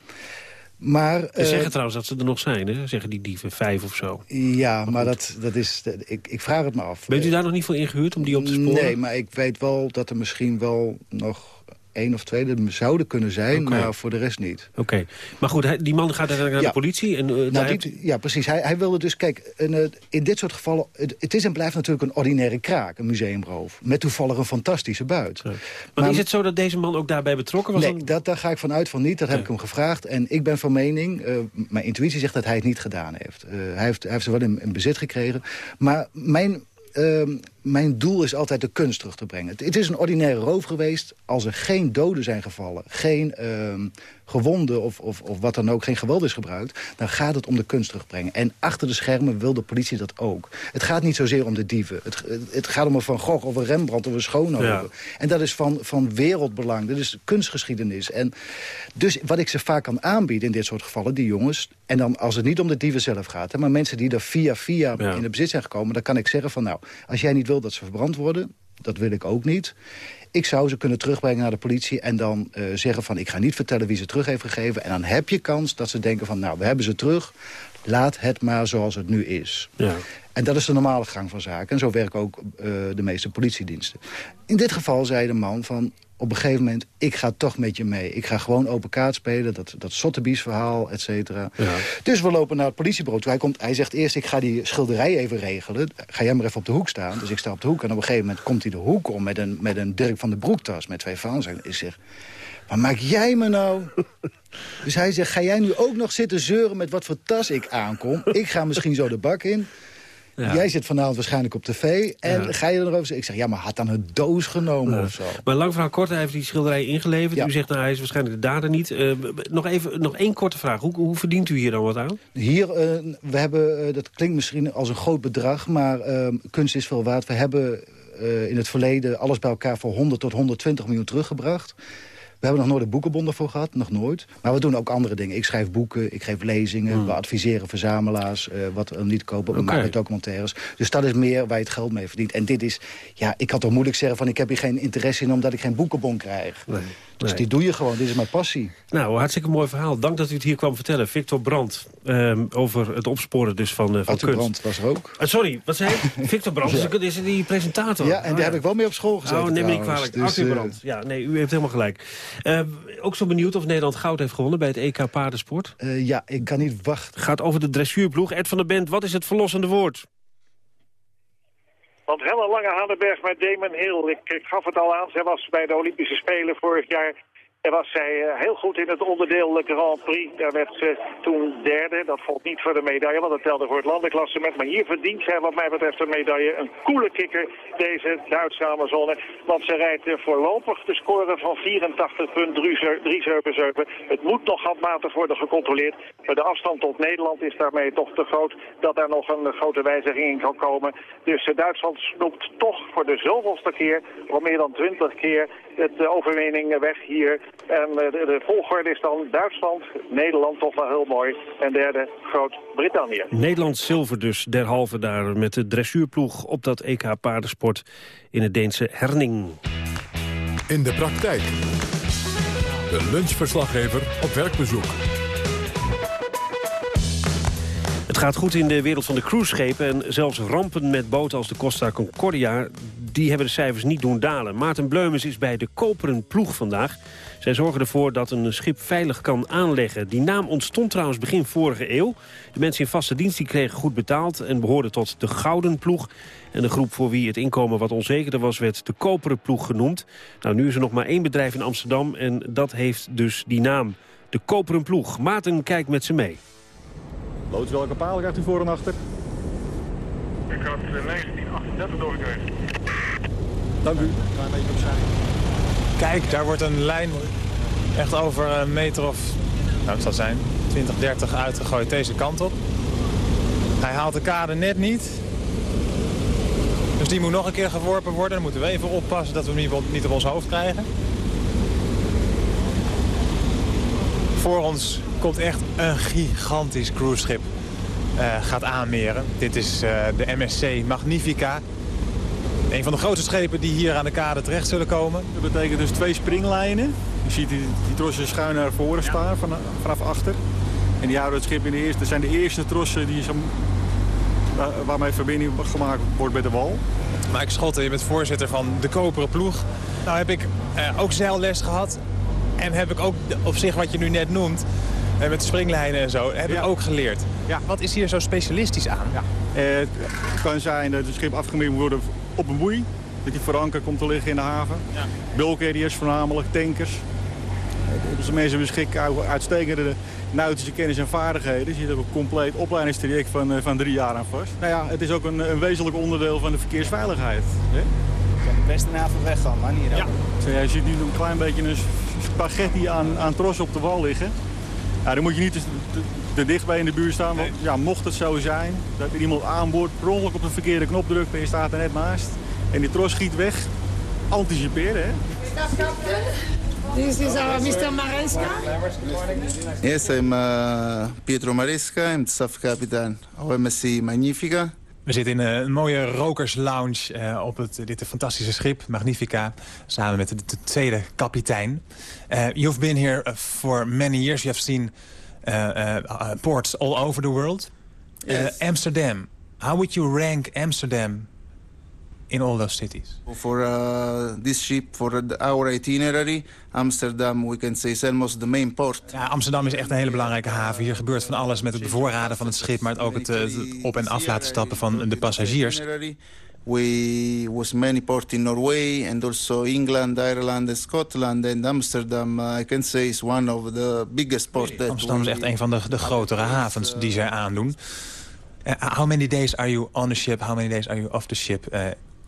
Maar, Ze eh, zeggen trouwens dat ze er nog zijn, hè? Zeggen die dieven, vijf of zo. Ja, maar dat, dat is... Ik, ik vraag het me af. Bent u daar nog niet voor ingehuurd om die op te sporen? Nee, maar ik weet wel dat er misschien wel nog één of twee er zouden kunnen zijn, maar voor de rest niet. Oké, maar goed, hij- die man gaat naar Ja. de politie. En, Nou, die- ja, precies. Hij, hij wilde dus, kijk, een, eh, in dit soort gevallen... Het, het is en blijft natuurlijk een ordinaire kraak, een museumroof. Met toevallig een fantastische buit. maar, is het zo dat deze man ook daarbij betrokken was? Nee, dan? dat, daar ga ik vanuit van niet. Dat heb ik hem gevraagd. En ik ben van mening, eh, mijn intuïtie zegt dat hij het niet gedaan heeft. Hij, heeft hij heeft ze wel in, in bezit gekregen. Maar mijn, ehm, mijn doel is altijd de kunst terug te brengen. Het, het is een ordinaire roof geweest. Als er geen doden zijn gevallen, geen ehm, gewonden of, of, of wat dan ook, geen geweld is gebruikt... dan gaat het om de kunst terugbrengen. En achter de schermen wil de politie dat ook. Het gaat niet zozeer om de dieven. Het, het gaat om een Van Gogh of een Rembrandt of een Schoonhoven. Ja. En dat is van, van wereldbelang. Dat is kunstgeschiedenis. En dus wat ik ze vaak kan aanbieden in dit soort gevallen, die jongens... en dan als het niet om de dieven zelf gaat... Hè, maar mensen die er via via in het bezit zijn gekomen... dan kan ik zeggen van nou, als jij niet wil dat ze verbrand worden... dat wil ik ook niet... Ik zou ze kunnen terugbrengen naar de politie en dan eh, zeggen van... ik ga niet vertellen wie ze terug heeft gegeven. En dan heb je kans dat ze denken van... nou, we hebben ze terug, laat het maar zoals het nu is. Ja. En dat is de normale gang van zaken. En zo werken ook eh, de meeste politiediensten. In dit geval zei de man van... op een gegeven moment, ik ga toch met je mee. Ik ga gewoon open kaart spelen, dat, dat Sotheby's verhaal, et cetera. Dus we lopen naar het politiebureau toe. Hij, komt, hij zegt eerst, ik ga die schilderij even regelen. Ga jij maar even op de hoek staan. Dus ik sta op de hoek en op een gegeven moment komt hij de hoek om... met een, met een Dirk van de Broektas met twee fans. En ik zeg, wat maak jij me nou? Dus hij zegt, ga jij nu ook nog zitten zeuren met wat voor tas ik aankom? Ik ga misschien zo de bak in. Ja. Jij zit vanavond waarschijnlijk op tv. En Ja. ga je er nog over zeggen? Ik zeg, ja, maar had dan een doos genomen of zo. Maar lang verhaal kort, hij heeft die schilderij ingeleverd. U zegt, nou, hij is waarschijnlijk de dader niet. Eh, nog, even, nog één korte vraag. Hoe, hoe verdient u hier dan wat aan? Hier, eh, we hebben, eh, dat klinkt misschien als een groot bedrag, maar eh, kunst is veel waard. We hebben in het verleden alles bij elkaar voor 100 tot 120 miljoen teruggebracht. We hebben nog nooit een boekenbond ervoor gehad, nog nooit. Maar we doen ook andere dingen. Ik schrijf boeken, ik geef lezingen, we adviseren verzamelaars... eh, wat niet kopen, we maken documentaires. Dus dat is meer waar je het geld mee verdient. En dit is, ja, ik kan toch moeilijk zeggen van... ik heb hier geen interesse in omdat ik geen boekenbon krijg. Dus nee. die doe je gewoon, dit is mijn passie. Nou, hartstikke mooi verhaal. Dank dat u het hier kwam vertellen. Victor Brandt, ehm, over het opsporen dus van, eh, van Arthur kunst. Brandt was er ook. Ah, sorry, wat zei ik? Victor Brandt is, Ja. is die presentator. Ja, en Oh, daar heb ik wel mee op school gezeten Oh, neem me niet kwalijk. Dus, Arthur eh, Brandt. Ja, nee, u heeft helemaal gelijk. Eh, ook zo benieuwd of Nederland goud heeft gewonnen bij het EK Paardensport. Eh, ja, ik kan niet wachten. Gaat over de dressuurploeg. Ed van der Bent, wat is het verlossende woord? Want Helle Lange Hanenberg met Damon Hill, ik, ik gaf het al aan, zij was bij de Olympische Spelen vorig jaar. En was zij eh, heel goed in het onderdeel de Grand Prix. Daar werd ze toen derde. Dat valt niet voor de medaille, want dat telde voor het landenklassement. Maar hier verdient zij wat mij betreft een medaille. Een coole kikker, deze Duitse Amazone. Want ze rijdt eh, voorlopig de score van 84,377. Het moet nog handmatig worden gecontroleerd. Maar de afstand tot Nederland is daarmee toch te groot dat er nog een grote wijziging in kan komen. Dus eh, Duitsland snoept toch voor de zoveelste keer, al meer dan 20 keer, het eh, overwinning weg hier. En eh, de, de volgorde is dan Duitsland, Nederland toch wel heel mooi. En derde Groot-Brittannië. Nederland zilver dus derhalve daar met de dressuurploeg op dat EK Paardensport in het Deense Herning. In de praktijk. De lunchverslaggever op werkbezoek. Het gaat goed in de wereld van de cruiseschepen... en zelfs rampen met boten als de Costa Concordia... die hebben de cijfers niet doen dalen. Maarten Bleumens is bij de koperen ploeg vandaag. Zij zorgen ervoor dat een schip veilig kan aanleggen. Die naam ontstond trouwens begin vorige eeuw. De mensen in vaste dienst die kregen goed betaald... en behoorden tot de gouden ploeg. En de groep voor wie het inkomen wat onzekerder was... werd de koperen ploeg genoemd. Nou, nu is er nog maar één bedrijf in Amsterdam... en dat heeft dus die naam. De koperen ploeg. Maarten kijkt met ze mee. Loods, welke paal krijgt u voor en achter? Ik had eh, 1938 doorgekregen. Dank u. Kijk, daar wordt een lijn echt over een meter of, nou het zal zijn, 20, 30 uitgegooid deze kant op. Hij haalt de kade net niet. Dus die moet nog een keer geworpen worden. Dan moeten we even oppassen dat we hem niet op- niet op ons hoofd krijgen. Voor ons komt echt een gigantisch cruiseschip eh gaat aanmeren. Dit is eh, de MSC Magnifica. Een van de grootste schepen die hier aan de kade terecht zullen komen. Dat betekent dus twee springlijnen. Je ziet die, die trossen schuin naar voren staan van, vanaf achter. En die houden het schip in de eerste... Dat zijn de eerste trossen die, waarmee verbinding gemaakt wordt met de wal. Mike Schotten, je bent voorzitter van de Koperen Ploeg. Nou heb ik uh, ook zeilles gehad. En heb ik ook op zich wat je nu net noemt... En met springlijnen en zo, heb ik ook geleerd. Ja. Wat is hier zo specialistisch aan? Ja. Eh, het kan zijn dat het schip afgemeten moet worden op een boei. Dat die voor anker komt te liggen in de haven. Ja. Voornamelijk, tankers. Dus de mensen beschikken uitstekende nautische kennis en vaardigheden. Je zit ook een compleet opleidingstraject van, eh, van drie jaar aan vast. Nou ja, het is ook een, een wezenlijk onderdeel van de verkeersveiligheid. Hè? De beste navel weggaan, man. Hier ja. Zo, jij ziet nu een klein beetje een spaghetti aan, aan tros op de wal liggen. Dan moet je niet te, te, dichtbij in de buurt staan. Want, ja, mocht het zo zijn dat er iemand aanboord per ongeluk op de verkeerde knop drukt en je staat er net naast. En die tros schiet weg. Anticiperen, hè? This is our Mr. Maresca. Yes, I'm uh, Pietro Maresca. I'm the staff captain of MSC Magnifica. We zitten in een mooie rokerslounge uh, op het, dit fantastische schip, Magnifica, samen met de, de tweede kapitein. Uh, you've been here for many years. You have seen ports all over the world. Yes. Amsterdam. How would you rank Amsterdam in all those cities? For uh, this ship, for our itinerary, Amsterdam, we can say, is almost the main port. Ja, Amsterdam is echt een hele belangrijke haven. Hier gebeurt van alles met het bevoorraden van het schip... maar ook het, het op- en af laten stappen van de passagiers. We was many port in Norway and also England, Ireland and Scotland. And Amsterdam, uh, I can say, is one of the biggest ports. Amsterdam is echt een van de, de grotere havens die zij aandoen. Uh, how many days are you on the ship? How many days are you off the ship uh,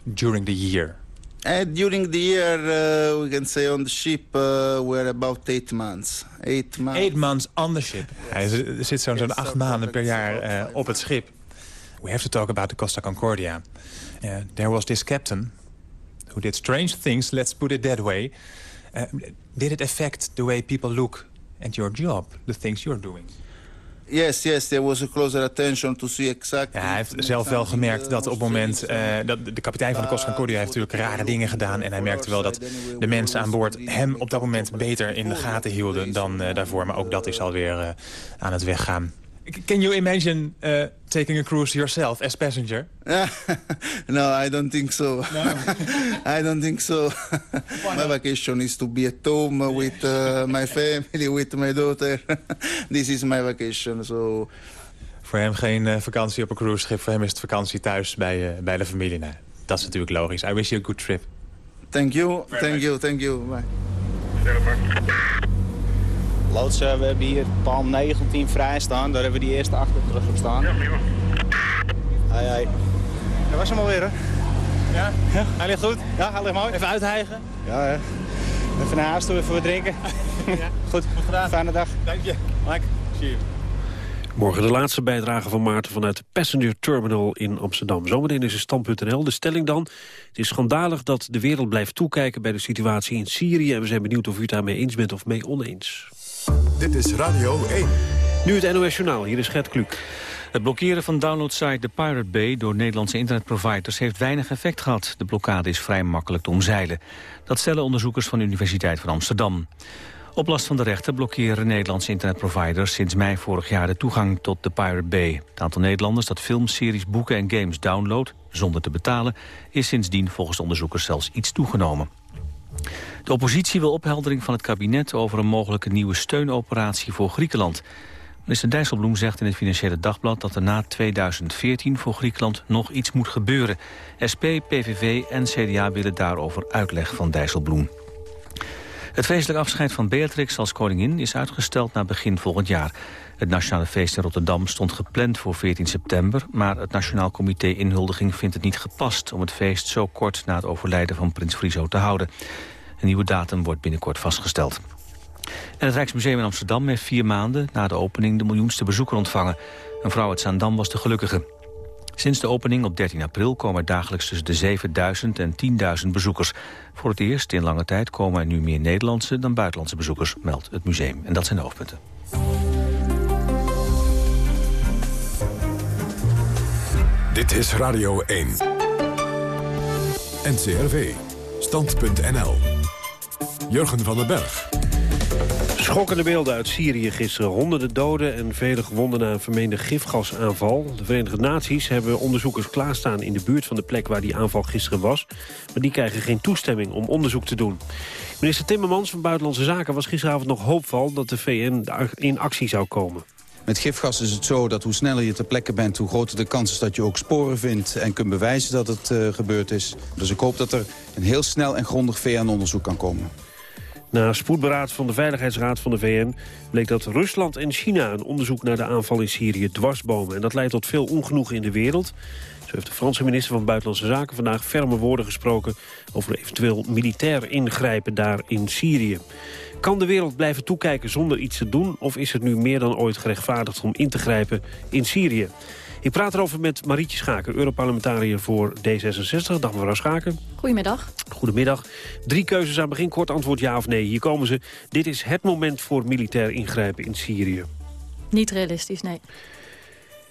during the year? Uh, during the year, uh, we can say on the ship, uh, we're about eight months. Eight months. Eight months on the ship. Hij zit zo'n zo'n acht maanden per jaar uh, op het schip. We have to talk about the Costa Concordia. Uh, there was this captain who did strange things, let's put it that way. Uh, did it affect the way people look at your job, the things you're doing? Yes, yes, there was a closer attention to see exactly... Ja, hij heeft zelf wel gemerkt dat op het moment... Uh, dat de kapitein van de Costa Concordia heeft natuurlijk rare dingen gedaan... en hij merkte wel dat de mensen aan boord hem op dat moment beter in de gaten hielden dan uh, daarvoor. Maar ook dat is alweer uh, aan het weggaan. Can you imagine uh, taking a cruise yourself as passenger? no, I don't think so. No. I don't think so. my vacation is to be at home with uh, my family, with my daughter. This is my vacation, so... Voor hem geen uh, vakantie op een cruiseschip. Voor hem is het vakantie thuis bij, uh, bij de familie. Nou, dat is natuurlijk logisch. I wish you a good trip. Thank you, thank you, thank you. Bye. We hebben hier palm 19 vrij staan. Daar hebben we die eerste achter terug op staan. Ja, prima. Hoi, hoi. Dat was hem alweer, hè? Ja? ja? Hij ligt goed? Ja, hij ligt mooi. Even uithijgen? Ja, ja. Even naar huis toe, even wat drinken. ja. Goed, goed gedaan. Fijne dag. Dank je. Mike, zie je. Morgen de laatste bijdrage van Maarten vanuit de Passenger Terminal in Amsterdam. Zometeen is het stand.nl. De stelling dan. Het is schandalig dat de wereld blijft toekijken bij de situatie in Syrië. En we zijn benieuwd of u het daarmee eens bent of mee oneens. Dit is Radio 1. Nu het NOS Journaal. Hier is Gert Kluk. Het blokkeren van downloadsite The Pirate Bay door Nederlandse internetproviders heeft weinig effect gehad. De blokkade is vrij makkelijk te omzeilen. Dat stellen onderzoekers van de Universiteit van Amsterdam. Op last van de rechter blokkeren Nederlandse internetproviders sinds mei vorig jaar de toegang tot The Pirate Bay. Het aantal Nederlanders dat films, series, boeken en games downloadt zonder te betalen is sindsdien volgens de onderzoekers zelfs iets toegenomen. De oppositie wil opheldering van het kabinet over een mogelijke nieuwe steunoperatie voor Griekenland. Minister Dijsselbloem zegt in het Financiële Dagblad dat er na 2014 voor Griekenland nog iets moet gebeuren. SP, PVV en CDA willen daarover uitleg van Dijsselbloem. Het feestelijk afscheid van Beatrix als koningin is uitgesteld naar begin volgend jaar. Het Nationale Feest in Rotterdam stond gepland voor 14 september... maar het Nationaal Comité Inhuldiging vindt het niet gepast... om het feest zo kort na het overlijden van prins Friso te houden. Een nieuwe datum wordt binnenkort vastgesteld. En het Rijksmuseum in Amsterdam heeft vier maanden na de opening de miljoenste bezoeker ontvangen. Een vrouw uit Zaandam was de gelukkige. Sinds de opening op 13 april komen dagelijks tussen de 7.000 en 10.000 bezoekers. Voor het eerst in lange tijd komen er nu meer Nederlandse dan buitenlandse bezoekers, meldt het museum. En dat zijn de hoofdpunten. Dit is Radio 1. NCRV. Stand.nl. Jurgen van den Berg. Schokkende beelden uit Syrië gisteren. Honderden doden en vele gewonden na een vermeende gifgasaanval. De Verenigde Naties hebben onderzoekers klaarstaan in de buurt van de plek waar die aanval gisteren was. Maar die krijgen geen toestemming om onderzoek te doen. Minister Timmermans van Buitenlandse Zaken was gisteravond nog hoopvol dat de VN in actie zou komen. Met gifgas is het zo dat hoe sneller je ter plekke bent... hoe groter de kans is dat je ook sporen vindt en kunt bewijzen dat het uh, gebeurd is. Dus ik hoop dat er een heel snel en grondig VN-onderzoek kan komen. Na spoedberaad van de Veiligheidsraad van de VN bleek dat Rusland en China een onderzoek naar de aanval in Syrië dwarsbomen. En dat leidt tot veel ongenoegen in de wereld. Zo heeft de Franse minister van Buitenlandse Zaken vandaag ferme woorden gesproken over eventueel militair ingrijpen daar in Syrië. Kan de wereld blijven toekijken zonder iets te doen? Of is het nu meer dan ooit gerechtvaardigd om in te grijpen in Syrië? Ik praat erover met Marietje Schaken, Europarlementariër voor D66. Dag mevrouw Schaken. Goedemiddag. Goedemiddag. Drie keuzes aan het begin, kort antwoord ja of nee. Hier komen ze. Dit is het moment voor militair ingrijpen in Syrië. Niet realistisch, nee.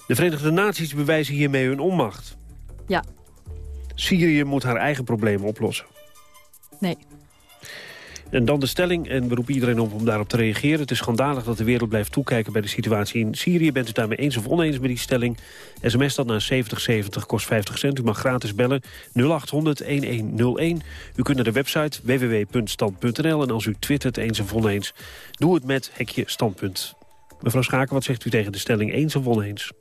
De Verenigde Naties bewijzen hiermee hun onmacht. Ja. Syrië moet haar eigen problemen oplossen. Nee. En dan de stelling, en we roepen iedereen op om daarop te reageren. Het is schandalig dat de wereld blijft toekijken bij de situatie in Syrië. Bent u daarmee eens of oneens met die stelling? SMS dat naar 7070 kost 50 cent. U mag gratis bellen 0800-1101. U kunt naar de website www.stand.nl. En als u twittert eens of oneens, doe het met hekje standpunt. Mevrouw Schaken, wat zegt u tegen de stelling eens of oneens?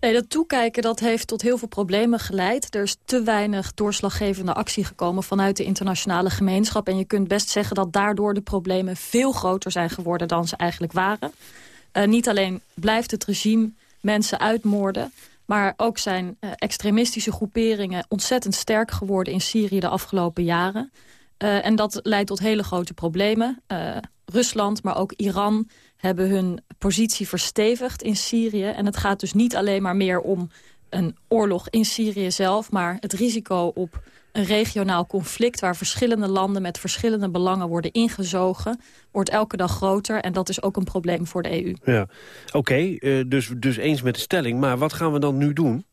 Nee, dat toekijken dat heeft tot heel veel problemen geleid. Er is te weinig doorslaggevende actie gekomen vanuit de internationale gemeenschap. En je kunt best zeggen dat daardoor de problemen veel groter zijn geworden dan ze eigenlijk waren. Uh, niet alleen blijft het regime mensen uitmoorden... maar ook zijn uh, extremistische groeperingen ontzettend sterk geworden in Syrië de afgelopen jaren. Uh, en dat leidt tot hele grote problemen. Rusland, maar ook Iran hebben hun positie verstevigd in Syrië. En het gaat dus niet alleen maar meer om een oorlog in Syrië zelf... maar het risico op een regionaal conflict... waar verschillende landen met verschillende belangen worden ingezogen... wordt elke dag groter en dat is ook een probleem voor de EU. Ja, Oké, uh, dus, dus eens met de stelling. Maar wat gaan we dan nu doen?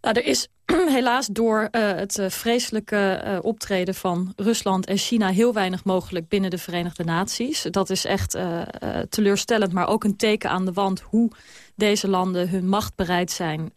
Nou, er is helaas door uh, het uh, vreselijke uh, optreden van Rusland en China... heel weinig mogelijk binnen de Verenigde Naties. Dat is echt teleurstellend, maar ook een teken aan de wand... hoe deze landen hun macht bereid zijn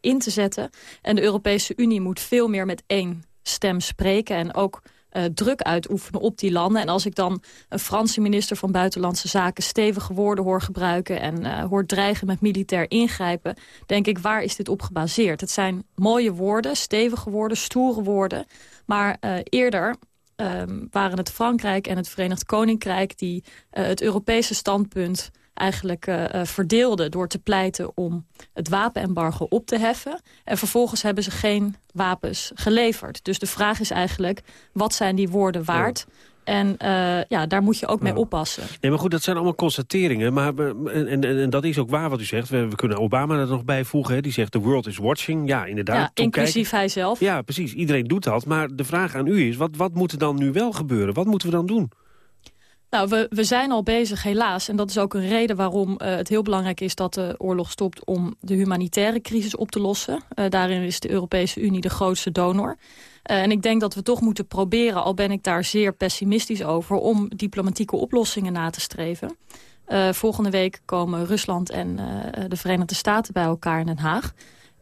in te zetten. En de Europese Unie moet veel meer met één stem spreken... en ook uh, druk uitoefenen op die landen. En als ik dan een Franse minister van Buitenlandse Zaken... stevige woorden hoor gebruiken en uh, hoor dreigen met militair ingrijpen... denk ik, waar is dit op gebaseerd? Het zijn mooie woorden, stevige woorden, stoere woorden. Maar uh, eerder um, waren het Frankrijk en het Verenigd Koninkrijk... die het Europese standpunt eigenlijk uh, verdeelde door te pleiten om het wapenembargo op te heffen. En vervolgens hebben ze geen wapens geleverd. Dus de vraag is eigenlijk, wat zijn die woorden waard? En uh, ja, daar moet je ook mee oppassen. Nee, maar goed, dat zijn allemaal constateringen. Maar, en, en, en dat is ook waar wat u zegt. We, we kunnen Obama er nog bij voegen. Hè. Die zegt, the world is watching. Ja, inderdaad. Ja, inclusief hij zelf. Ja, precies. Iedereen doet dat. Maar de vraag aan u is, wat, wat moet er dan nu wel gebeuren? Wat moeten we dan doen? Nou, we, we zijn al bezig, helaas. En dat is ook een reden waarom uh, het heel belangrijk is dat de oorlog stopt... om de humanitaire crisis op te lossen. Uh, daarin is de Europese Unie de grootste donor. Uh, en ik denk dat we toch moeten proberen, al ben ik daar zeer pessimistisch over... om diplomatieke oplossingen na te streven. volgende week komen Rusland en de Verenigde Staten bij elkaar in Den Haag.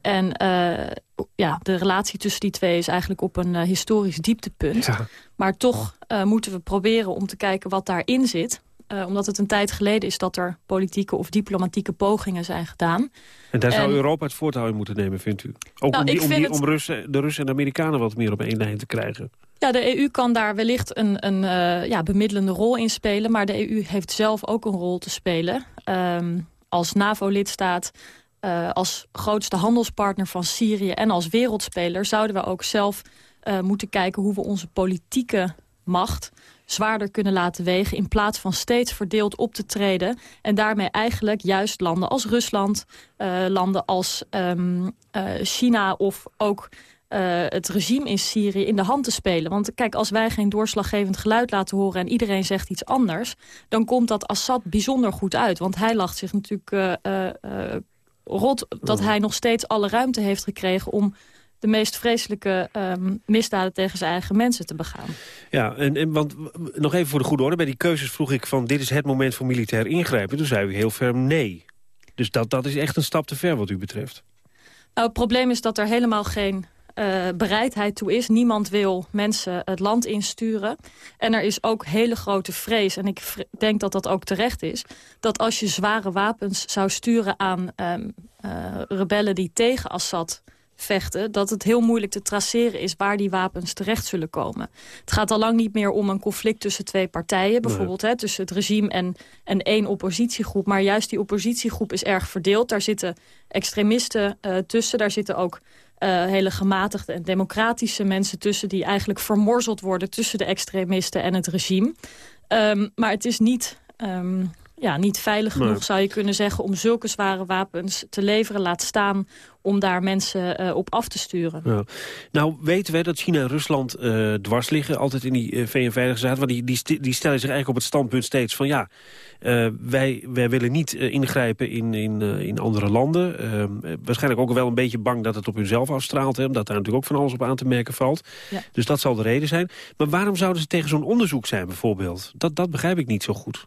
En uh, ja, de relatie tussen die twee is eigenlijk op een uh, historisch dieptepunt. Ja. Maar toch uh, moeten we proberen om te kijken wat daarin zit. omdat het een tijd geleden is dat er politieke of diplomatieke pogingen zijn gedaan. En daar zou Europa het voortouw in moeten nemen, vindt u? Ook nou, om, die, om, die, om Russen, de Russen en de Amerikanen wat meer op één lijn te krijgen. Ja, de EU kan daar wellicht een, een ja, bemiddelende rol in spelen. Maar de EU heeft zelf ook een rol te spelen. Um, als NAVO-lidstaat uh, als grootste handelspartner van Syrië en als wereldspeler... zouden we ook zelf uh, moeten kijken hoe we onze politieke macht zwaarder kunnen laten wegen... in plaats van steeds verdeeld op te treden... en daarmee eigenlijk juist landen als Rusland, uh, landen als um, China of ook... het regime in Syrië in de hand te spelen. Want kijk, als wij geen doorslaggevend geluid laten horen... en iedereen zegt iets anders... dan komt dat Assad bijzonder goed uit. Want hij lacht zich natuurlijk rot dat hij nog steeds alle ruimte heeft gekregen... om de meest vreselijke ehm, misdaden tegen zijn eigen mensen te begaan. Ja, en, en want nog even voor de goede orde. Bij die keuzes vroeg ik van dit is het moment voor militair ingrijpen. Toen zei u heel ferm nee. Dus dat, dat is echt een stap te ver wat u betreft. Nou, het probleem is dat er helemaal geen bereidheid toe is. Niemand wil mensen het land insturen. En er is ook hele grote vrees, en ik denk dat dat ook terecht is... dat als je zware wapens zou sturen aan um, uh, rebellen die tegen Assad vechten... dat het heel moeilijk te traceren is waar die wapens terecht zullen komen. Het gaat al lang niet meer om een conflict tussen twee partijen. Bijvoorbeeld hè, tussen het regime en, en één oppositiegroep. Maar juist die oppositiegroep is erg verdeeld. Daar zitten extremisten uh, tussen. Daar zitten ook uh, hele gematigde en democratische mensen tussen... die eigenlijk vermorzeld worden tussen de extremisten en het regime. Um, maar het is niet... Um, ja, niet veilig genoeg, zou je kunnen zeggen... om zulke zware wapens te leveren, laat staan om daar mensen uh, op af te sturen. Ja. Nou weten wij dat China en Rusland uh, dwars liggen, altijd in die uh, VN-veiligheidsraad. Want die, die, die stellen zich eigenlijk op het standpunt steeds van... ja, wij, wij willen niet ingrijpen in, in, in andere landen. Ehm, waarschijnlijk ook wel een beetje bang dat het op hunzelf afstraalt. Hè, omdat daar natuurlijk ook van alles op aan te merken valt. Ja. Dus dat zal de reden zijn. Maar waarom zouden ze tegen zo'n onderzoek zijn bijvoorbeeld? Dat, dat begrijp ik niet zo goed.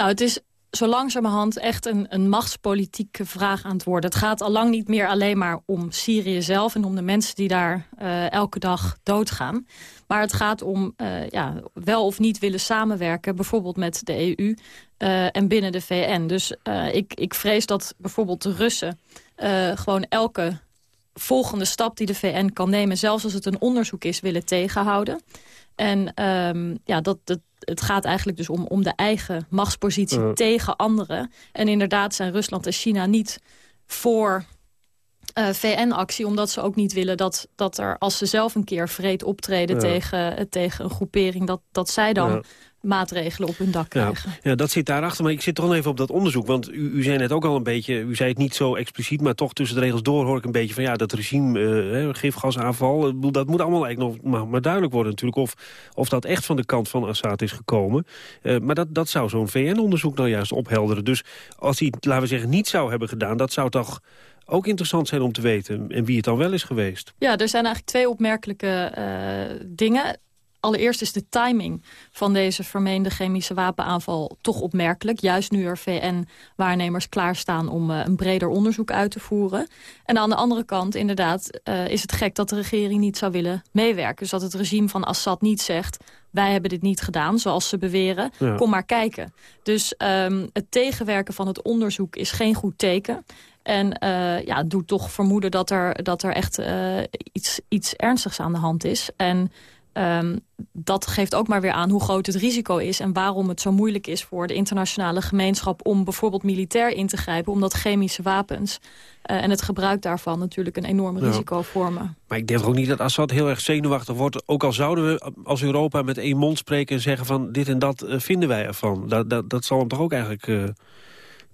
Nou, het is zo langzamerhand echt een, een machtspolitieke vraag aan het worden. Het gaat al lang niet meer alleen maar om Syrië zelf... en om de mensen die daar uh, elke dag doodgaan. Maar het gaat om uh, ja, wel of niet willen samenwerken... bijvoorbeeld met de EU uh, en binnen de VN. Dus ik, ik vrees dat bijvoorbeeld de Russen... gewoon elke volgende stap die de VN kan nemen... zelfs als het een onderzoek is, willen tegenhouden. En um, ja, dat, dat, het gaat eigenlijk dus om, om de eigen machtspositie tegen anderen. En inderdaad zijn Rusland en China niet voor uh, VN-actie... omdat ze ook niet willen dat, dat er, als ze zelf een keer vreed optreden... Tegen, tegen een groepering, dat, dat zij dan maatregelen op hun dak krijgen. Ja, ja, dat zit daarachter. Maar ik zit toch even op dat onderzoek. Want u, u zei net ook al een beetje, u zei het niet zo expliciet... maar toch tussen de regels door hoor ik een beetje van... ja, dat regime, uh, gifgasaanval, dat moet allemaal eigenlijk nog maar, maar, duidelijk worden natuurlijk... Of, of dat echt van de kant van Assad is gekomen. Uh, maar dat, dat zou zo'n VN-onderzoek nou juist ophelderen. Dus als hij, laten we zeggen, niet zou hebben gedaan... dat zou toch ook interessant zijn om te weten. En wie het dan wel is geweest. Ja, er zijn eigenlijk twee opmerkelijke uh, dingen. Allereerst is de timing van deze vermeende chemische wapenaanval toch opmerkelijk. Juist nu er VN-waarnemers klaarstaan om uh, een breder onderzoek uit te voeren. En aan de andere kant, inderdaad, uh, is het gek dat de regering niet zou willen meewerken. Dus dat het regime van Assad niet zegt... wij hebben dit niet gedaan, zoals ze beweren. Ja. Kom maar kijken. Dus um, het tegenwerken van het onderzoek is geen goed teken. En uh, ja, doet toch vermoeden dat er, dat er echt uh, iets, iets ernstigs aan de hand is. En um, dat geeft ook maar weer aan hoe groot het risico is... en waarom het zo moeilijk is voor de internationale gemeenschap... om bijvoorbeeld militair in te grijpen, omdat chemische wapens... Uh, en het gebruik daarvan natuurlijk een enorm risico vormen. Maar ik denk ook niet dat Assad heel erg zenuwachtig wordt. Ook al zouden we als Europa met één mond spreken en zeggen van... dit en dat vinden wij ervan. Dat, dat, dat zal hem toch ook eigenlijk...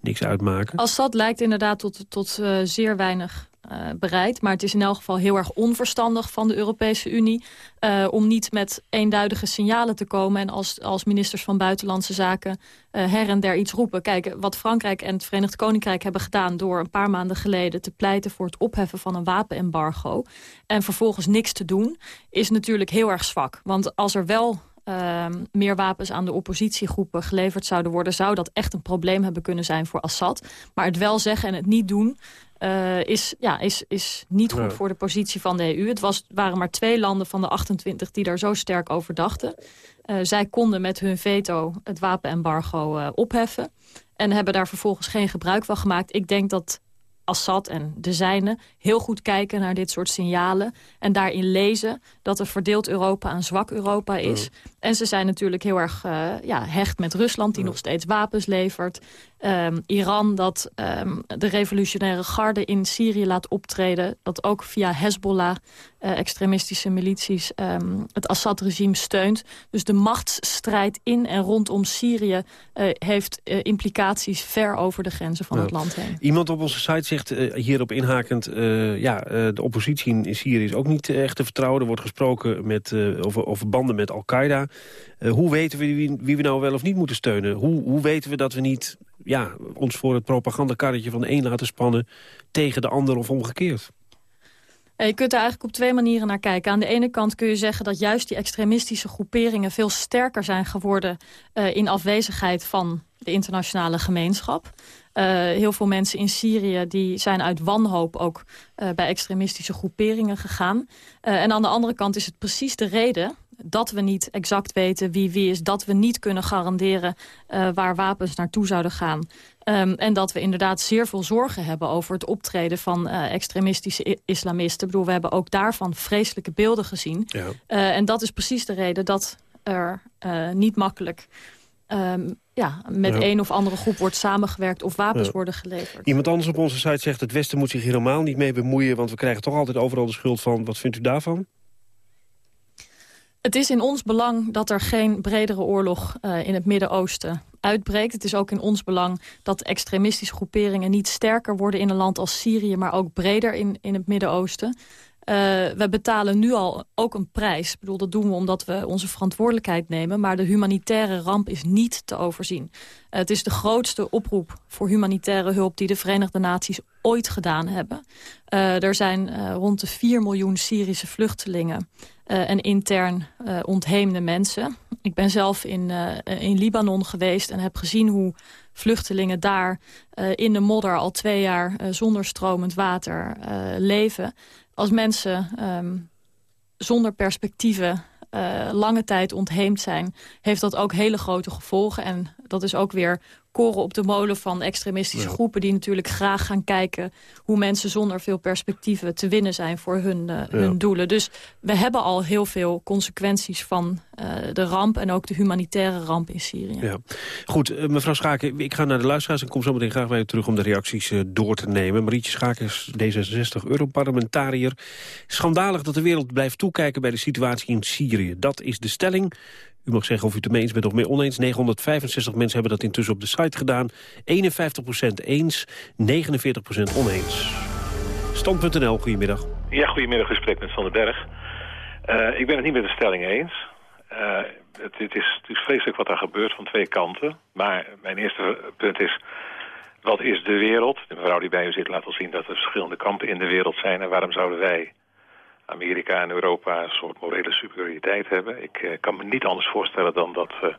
Niks uitmaken. Assad lijkt inderdaad tot, tot uh, zeer weinig uh, bereid. Maar het is in elk geval heel erg onverstandig van de Europese Unie... Uh, om niet met eenduidige signalen te komen... en als, als ministers van Buitenlandse Zaken uh, her en der iets roepen. Kijk, wat Frankrijk en het Verenigd Koninkrijk hebben gedaan... door een paar maanden geleden te pleiten voor het opheffen van een wapenembargo... en vervolgens niks te doen, is natuurlijk heel erg zwak. Want als er wel uh, meer wapens aan de oppositiegroepen geleverd zouden worden... zou dat echt een probleem hebben kunnen zijn voor Assad. Maar het wel zeggen en het niet doen... Uh, is, ja, is, is niet goed voor de positie van de EU. Het was, waren maar twee landen van de 28 die daar zo sterk over dachten. Uh, zij konden met hun veto het wapenembargo uh, opheffen. En hebben daar vervolgens geen gebruik van gemaakt. Ik denk dat Assad en de zijnen heel goed kijken naar dit soort signalen... en daarin lezen dat er verdeeld Europa een zwak Europa is. Ja. En ze zijn natuurlijk heel erg uh, ja, hecht met Rusland... die ja. nog steeds wapens levert. Um, Iran dat um, de revolutionaire garde in Syrië laat optreden... dat ook via Hezbollah, uh, extremistische milities... Um, het Assad-regime steunt. Dus de machtsstrijd in en rondom Syrië... Uh, heeft implicaties ver over de grenzen van het land heen. Iemand op onze site zegt hierop inhakend... ja, de oppositie in Syrië is ook niet echt te vertrouwen. Er wordt gesproken met, over, over banden met Al-Qaeda. hoe weten we wie, wie we nou wel of niet moeten steunen? Hoe, hoe weten we dat we niet ja, ons voor het propagandakarretje van de een laten spannen tegen de ander of omgekeerd? Je kunt er eigenlijk op twee manieren naar kijken. Aan de ene kant kun je zeggen dat juist die extremistische groeperingen... veel sterker zijn geworden uh, in afwezigheid van de internationale gemeenschap. Uh, heel veel mensen in Syrië die zijn uit wanhoop ook bij extremistische groeperingen gegaan. en aan de andere kant is het precies de reden dat we niet exact weten wie wie is... dat we niet kunnen garanderen uh, waar wapens naartoe zouden gaan. Um, en dat we inderdaad zeer veel zorgen hebben over het optreden van uh, extremistische islamisten. Ik bedoel, we hebben ook daarvan vreselijke beelden gezien. Ja. Uh, en dat is precies de reden dat er niet makkelijk... Um, ja, met ja. een of andere groep wordt samengewerkt of wapens ja. worden geleverd. Iemand anders op onze site zegt het Westen moet zich helemaal niet mee bemoeien... want we krijgen toch altijd overal de schuld van. Wat vindt u daarvan? Het is in ons belang dat er geen bredere oorlog uh, in het Midden-Oosten uitbreekt. Het is ook in ons belang dat extremistische groeperingen niet sterker worden in een land als Syrië, maar ook breder in, in het Midden-Oosten. Uh, we betalen nu al ook een prijs. Ik bedoel, dat doen we omdat we onze verantwoordelijkheid nemen. Maar de humanitaire ramp is niet te overzien. Uh, het is de grootste oproep voor humanitaire hulp... die de Verenigde Naties ooit gedaan hebben. Er zijn rond de 4 miljoen Syrische vluchtelingen... en intern ontheemde mensen. Ik ben zelf in, in Libanon geweest en heb gezien hoe vluchtelingen daar in de modder... al twee jaar zonder stromend water leven als mensen um, zonder perspectieven lange tijd ontheemd zijn... heeft dat ook hele grote gevolgen. En dat is ook weer koren op de molen van extremistische ja. groepen... die natuurlijk graag gaan kijken hoe mensen zonder veel perspectieven te winnen zijn voor hun, uh, ja. hun doelen. Dus we hebben al heel veel consequenties van uh, de ramp en ook de humanitaire ramp in Syrië. Ja. Goed, uh, mevrouw Schaken, ik ga naar de luisteraars en kom zo meteen graag bij u terug om de reacties door te nemen. Marietje Schaken is D66 Europarlementariër. Schandalig dat de wereld blijft toekijken bij de situatie in Syrië. Dat is de stelling. U mag zeggen of u het ermee eens bent of mee oneens. 965 mensen hebben dat intussen op de site gedaan. 51% eens, 49% oneens. Stand.nl, goedemiddag. Ja, goedemiddag, gesprek met Van den Berg. Uh, ik ben het niet met de stelling eens. Uh, het, het, is, het is vreselijk wat er gebeurt van twee kanten. Maar mijn eerste punt is... Wat is de wereld? De mevrouw die bij u zit laat al zien dat er verschillende kampen in de wereld zijn. En waarom zouden wij Amerika en Europa een soort morele superioriteit hebben. Ik uh, kan me niet anders voorstellen dan dat uh,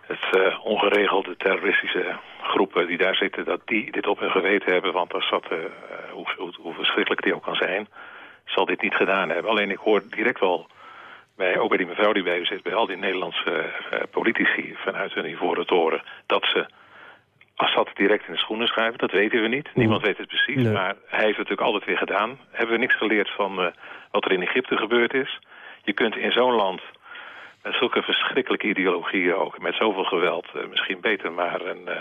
het uh, ongeregelde terroristische groepen die daar zitten... dat die dit op hun geweten hebben, want Assad, hoe, hoe, hoe verschrikkelijk die ook kan zijn... zal dit niet gedaan hebben. Alleen ik hoor direct wel, bij, ook bij die mevrouw die bij u zit... bij al die Nederlandse politici vanuit hun ivoren toren... dat ze Assad direct in de schoenen schuiven, dat weten we niet. Niemand weet het precies, nee. maar hij heeft het natuurlijk altijd weer gedaan. Hebben we niks geleerd van uh, wat er in Egypte gebeurd is? Je kunt in zo'n land met zulke verschrikkelijke ideologieën ook... met zoveel geweld uh, misschien beter maar een, uh,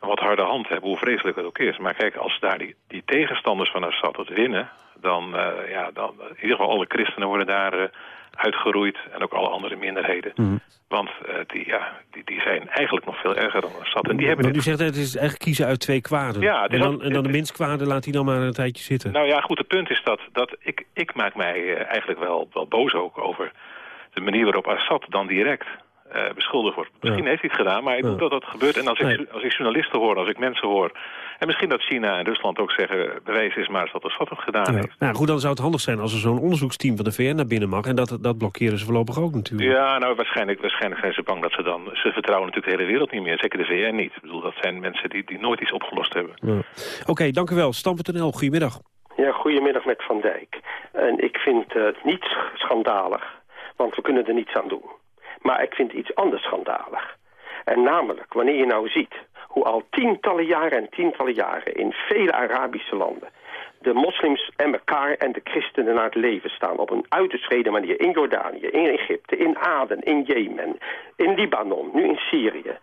een, wat harde hand hebben... hoe vreselijk het ook is. Maar kijk, als daar die, die tegenstanders van Assad het winnen... dan, ja, dan in ieder geval alle christenen worden daar uitgeroeid en ook alle andere minderheden. Mm. Want uh, die, ja, die, die zijn eigenlijk nog veel erger dan Assad. En die hebben maar u zegt het is eigenlijk kiezen uit twee kwaden. Ja, en, dan, en dan de minst kwade laat hij dan maar een tijdje zitten. Nou ja, goed, het punt is dat, dat ik, ik maak mij uh, eigenlijk wel, wel boos ook over de manier waarop Assad dan direct uh, beschuldigd wordt. Misschien ja. heeft hij het gedaan, maar ik ja. dat dat gebeurt. En als ik, nee. als ik journalisten hoor, als ik mensen hoor... en misschien dat China en Rusland ook zeggen... bewijs is maar dat Assad het gedaan ja. heeft. Nou goed, dan zou het handig zijn als er zo'n onderzoeksteam van de VN naar binnen mag. En dat, dat blokkeren ze voorlopig ook natuurlijk. Ja, nou waarschijnlijk, waarschijnlijk zijn ze bang dat ze dan... ze vertrouwen natuurlijk de hele wereld niet meer, zeker de VN niet. Ik bedoel, dat zijn mensen die, die nooit iets opgelost hebben. Oké, okay, dank u wel. Stam.nl, goedemiddag. Ja, goedemiddag met Van Dijk. En ik vind het niet schandalig, want we kunnen er niets aan doen. Maar ik vind iets anders schandalig. En namelijk, wanneer je nou ziet hoe al tientallen jaren en tientallen jaren in vele Arabische landen de moslims en elkaar en de christenen naar het leven staan op een uiterst manier in Jordanië, in Egypte, in Aden, in Jemen, in Libanon, nu in Syrië.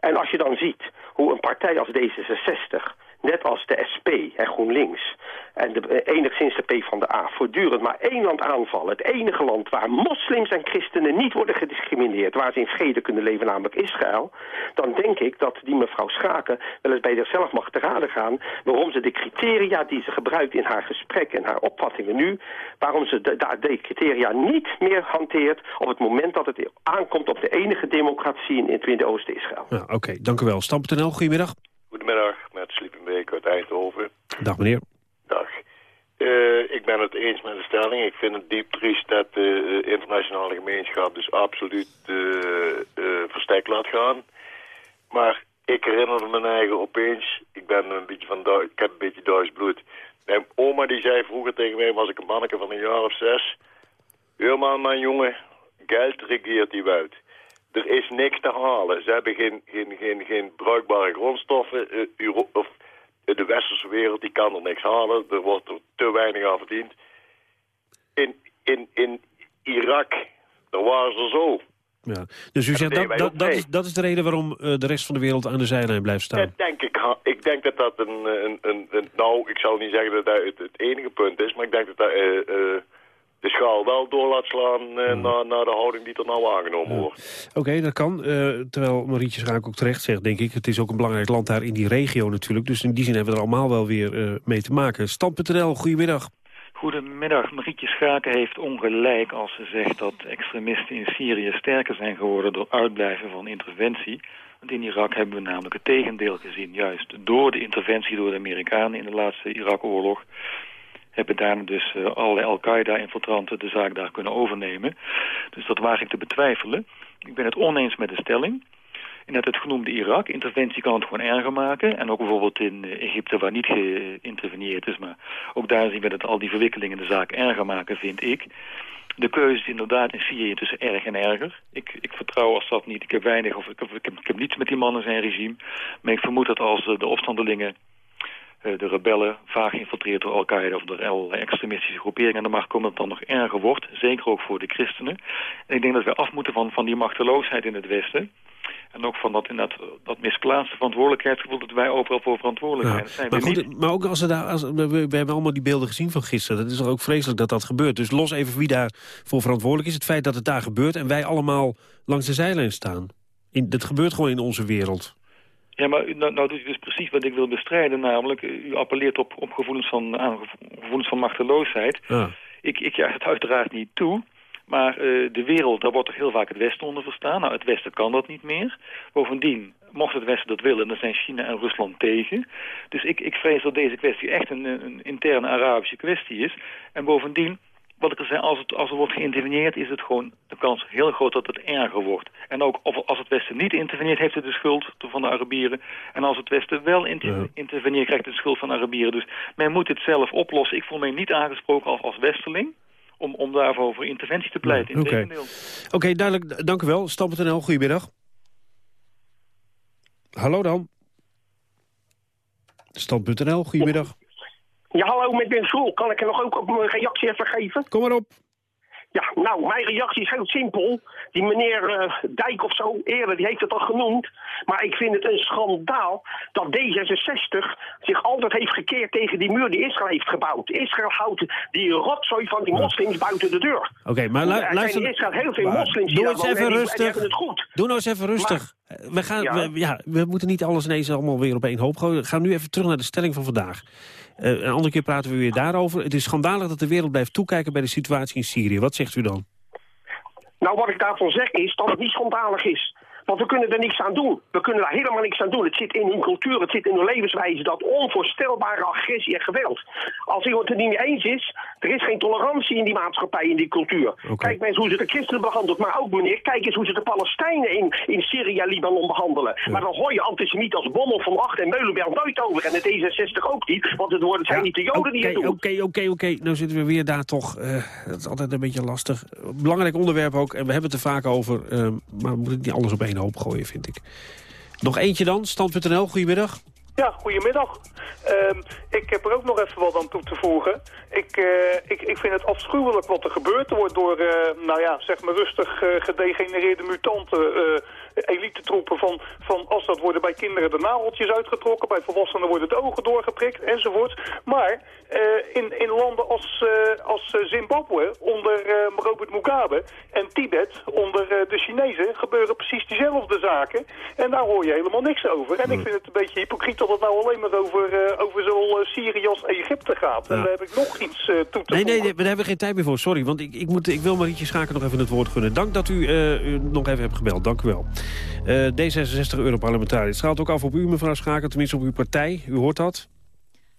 En als je dan ziet hoe een partij als D66 net als de SP en GroenLinks en de, enigszins de P van de A voortdurend maar één land aanvallen. Het enige land waar moslims en christenen niet worden gediscrimineerd, waar ze in vrede kunnen leven, namelijk Israël. Dan denk ik dat die mevrouw Schaken wel eens bij zichzelf mag te raden gaan waarom ze de criteria die ze gebruikt in haar gesprek en haar opvattingen nu, waarom ze de, de, criteria niet meer hanteert op het moment dat het aankomt op de enige democratie in het Midden-Oosten Israël. Oké, dank u wel. Stam.nl, goedemiddag. Goedemiddag, met Sliepenbeek uit Eindhoven. Dag meneer. Dag. Uh, ik ben het eens met de stelling. Ik vind het diep triest dat de internationale gemeenschap dus absoluut uh, verstek laat gaan. Maar ik herinner me eigen opeens, ik, ben een beetje van ik heb een beetje Duits bloed. Mijn oma die zei vroeger tegen mij, was ik een manneke van een jaar of zes... Hör mijn jongen, geld regeert die welt. Er is niks te halen. Ze hebben geen, geen, geen, geen bruikbare grondstoffen. Uh, of de westerse wereld die kan er niks halen. Er wordt er te weinig aan verdiend. In, in, in Irak, daar waren ze zo. Ja. Dus u zegt, dat, dat, dat, is, dat is de reden waarom uh, de rest van de wereld aan de zijlijn blijft staan? Dat denk ik. Ik denk dat dat een... een, een, een nou, ik zal niet zeggen dat dat het, het, enige punt is, maar ik denk dat dat... Uh, de schaal wel door laat slaan uh, naar, naar, de houding die er nou aangenomen wordt. Oké, dat kan. Uh, terwijl Marietje Schaak ook terecht zegt, denk ik... het is ook een belangrijk land daar in die regio natuurlijk. Dus in die zin hebben we er allemaal wel weer uh, mee te maken. Stand.nl, goedemiddag. Goedemiddag. Marietje Schaken heeft ongelijk als ze zegt dat extremisten in Syrië sterker zijn geworden door uitblijven van interventie. Want in Irak hebben we namelijk het tegendeel gezien. Juist door de interventie door de Amerikanen in de laatste Irak-oorlog hebben daarna dus uh, allerlei Al-Qaeda-infiltranten de zaak daar kunnen overnemen. Dus dat waag ik te betwijfelen. Ik ben het oneens met de stelling. In het genoemde Irak, interventie kan het gewoon erger maken. En ook bijvoorbeeld in uh, Egypte waar niet geïnterveneerd is. Maar ook daar zien we dat al die verwikkelingen de zaak erger maken, vind ik. De keuze is inderdaad in Syrië tussen erg en erger. Ik, ik vertrouw Assad niet. Ik heb weinig of ik, ik, heb, ik heb niets met die mannen zijn regime. Maar ik vermoed dat als uh, de opstandelingen de rebellen vaak geïnfiltreerd door Al-Qaeda of door allerlei extremistische groeperingen aan de macht komen, dat het dan nog erger wordt. Zeker ook voor de christenen. En ik denk dat we af moeten van, van die machteloosheid in het Westen. En ook van dat, in dat, dat misplaatste verantwoordelijkheidsgevoel... dat wij overal voor verantwoordelijk zijn. zijn maar, goed, maar ook als, er daar, als we, we, hebben allemaal die beelden gezien van gisteren. Dat is toch ook vreselijk dat dat gebeurt. Dus los even wie daar voor verantwoordelijk is. Het feit dat het daar gebeurt en wij allemaal langs de zijlijn staan. In, dat gebeurt gewoon in onze wereld. Ja, maar nou, nou doet u dus precies wat ik wil bestrijden. Namelijk, u appelleert op, op gevoelens, van, aan gevoelens van machteloosheid. Ja. Ik, ik juich het uiteraard niet toe. Maar uh, de wereld, daar wordt toch heel vaak het Westen onder verstaan. Nou, het Westen kan dat niet meer. Bovendien, mocht het Westen dat willen, dan zijn China en Rusland tegen. Dus ik, ik vrees dat deze kwestie echt een, een interne Arabische kwestie is. En bovendien, wat ik al zei, als, het, als er wordt geïnterveneerd... is het gewoon de kans heel groot dat het erger wordt. En ook of, als het Westen niet interveneert, heeft het de schuld van de Arabieren. En als het Westen wel interveneert, krijgt het de schuld van de Arabieren. Dus men moet het zelf oplossen. Ik voel mij niet aangesproken als, als Westeling... Om, om daarvoor voor interventie te pleiten. Oké, okay. okay, duidelijk. Dank u wel. Stam.nl, goedemiddag. Hallo dan. Stand.nl, goedemiddag. Ja, hallo, met Ben School. Kan ik er nog ook op mijn reactie even geven? Kom maar op. Ja, nou, mijn reactie is heel simpel. Die meneer uh, Dijk of zo, eerder, die heeft het al genoemd. Maar ik vind het een schandaal dat D66 zich altijd heeft gekeerd tegen die muur die Israël heeft gebouwd. Israël houdt die rotzooi van die moslims buiten de deur. Oké, okay, maar lu er luister... in Israël heel veel moslims Doe eens even en rustig. Die, die het goed. Doe nou eens even rustig. Maar, we, gaan, ja. We, ja, we moeten niet alles ineens allemaal weer op één hoop gooien. We gaan nu even terug naar de stelling van vandaag. Uh, een andere keer praten we weer daarover. Het is schandalig dat de wereld blijft toekijken bij de situatie in Syrië. Wat zegt u dan? Nou, wat ik daarvan zeg is dat het niet schandalig is. Want we kunnen er niks aan doen. We kunnen daar helemaal niks aan doen. Het zit in hun cultuur, het zit in hun levenswijze. Dat onvoorstelbare agressie en geweld. Als iemand het niet eens is, er is geen tolerantie in die maatschappij, in die cultuur. Okay. Kijk eens hoe ze de christenen behandelt. Maar ook meneer, kijk eens hoe ze de Palestijnen in, in Syrië, Libanon behandelen. Ja. Maar dan hoor je antisemiet als Bommel van Acht en Meulenberg nooit over. En de D66 ook niet. Want het, worden, het zijn ja. niet de Joden okay, die het doen. Oké, oké, oké. Nou zitten we weer daar toch. Uh, dat is altijd een beetje lastig. Belangrijk onderwerp ook. En we hebben het er vaak over. Uh, maar we moeten niet alles op één hoop gooien, vind ik. Nog eentje dan, stand.nl, goedemiddag. Ja, goedemiddag. Um, ik heb er ook nog even wat aan toe te voegen. Ik, uh, ik, ik vind het afschuwelijk wat er gebeurt. Er wordt door, uh, nou ja, zeg maar rustig uh, gedegenereerde mutanten elite-troepen van, van Assad worden bij kinderen de nageltjes uitgetrokken, bij volwassenen worden de ogen doorgeprikt enzovoort. Maar uh, in, in landen als, uh, als Zimbabwe onder uh, Robert Mugabe en Tibet onder de Chinezen gebeuren precies diezelfde zaken. En daar hoor je helemaal niks over. En ik vind het een beetje hypocriet dat het nou alleen maar over, over zowel Syrië als Egypte gaat. Ja. En daar heb ik nog iets toe te nee, nee, nee, daar hebben we geen tijd meer voor. Sorry, want ik, ik, moet, ik wil Marietje Schaken nog even het woord gunnen. Dank dat u, u nog even hebt gebeld. Dank u wel. Uh, D66 Europarlementariër. Het straalt ook af op u, mevrouw Schaken, tenminste op uw partij. U hoort dat?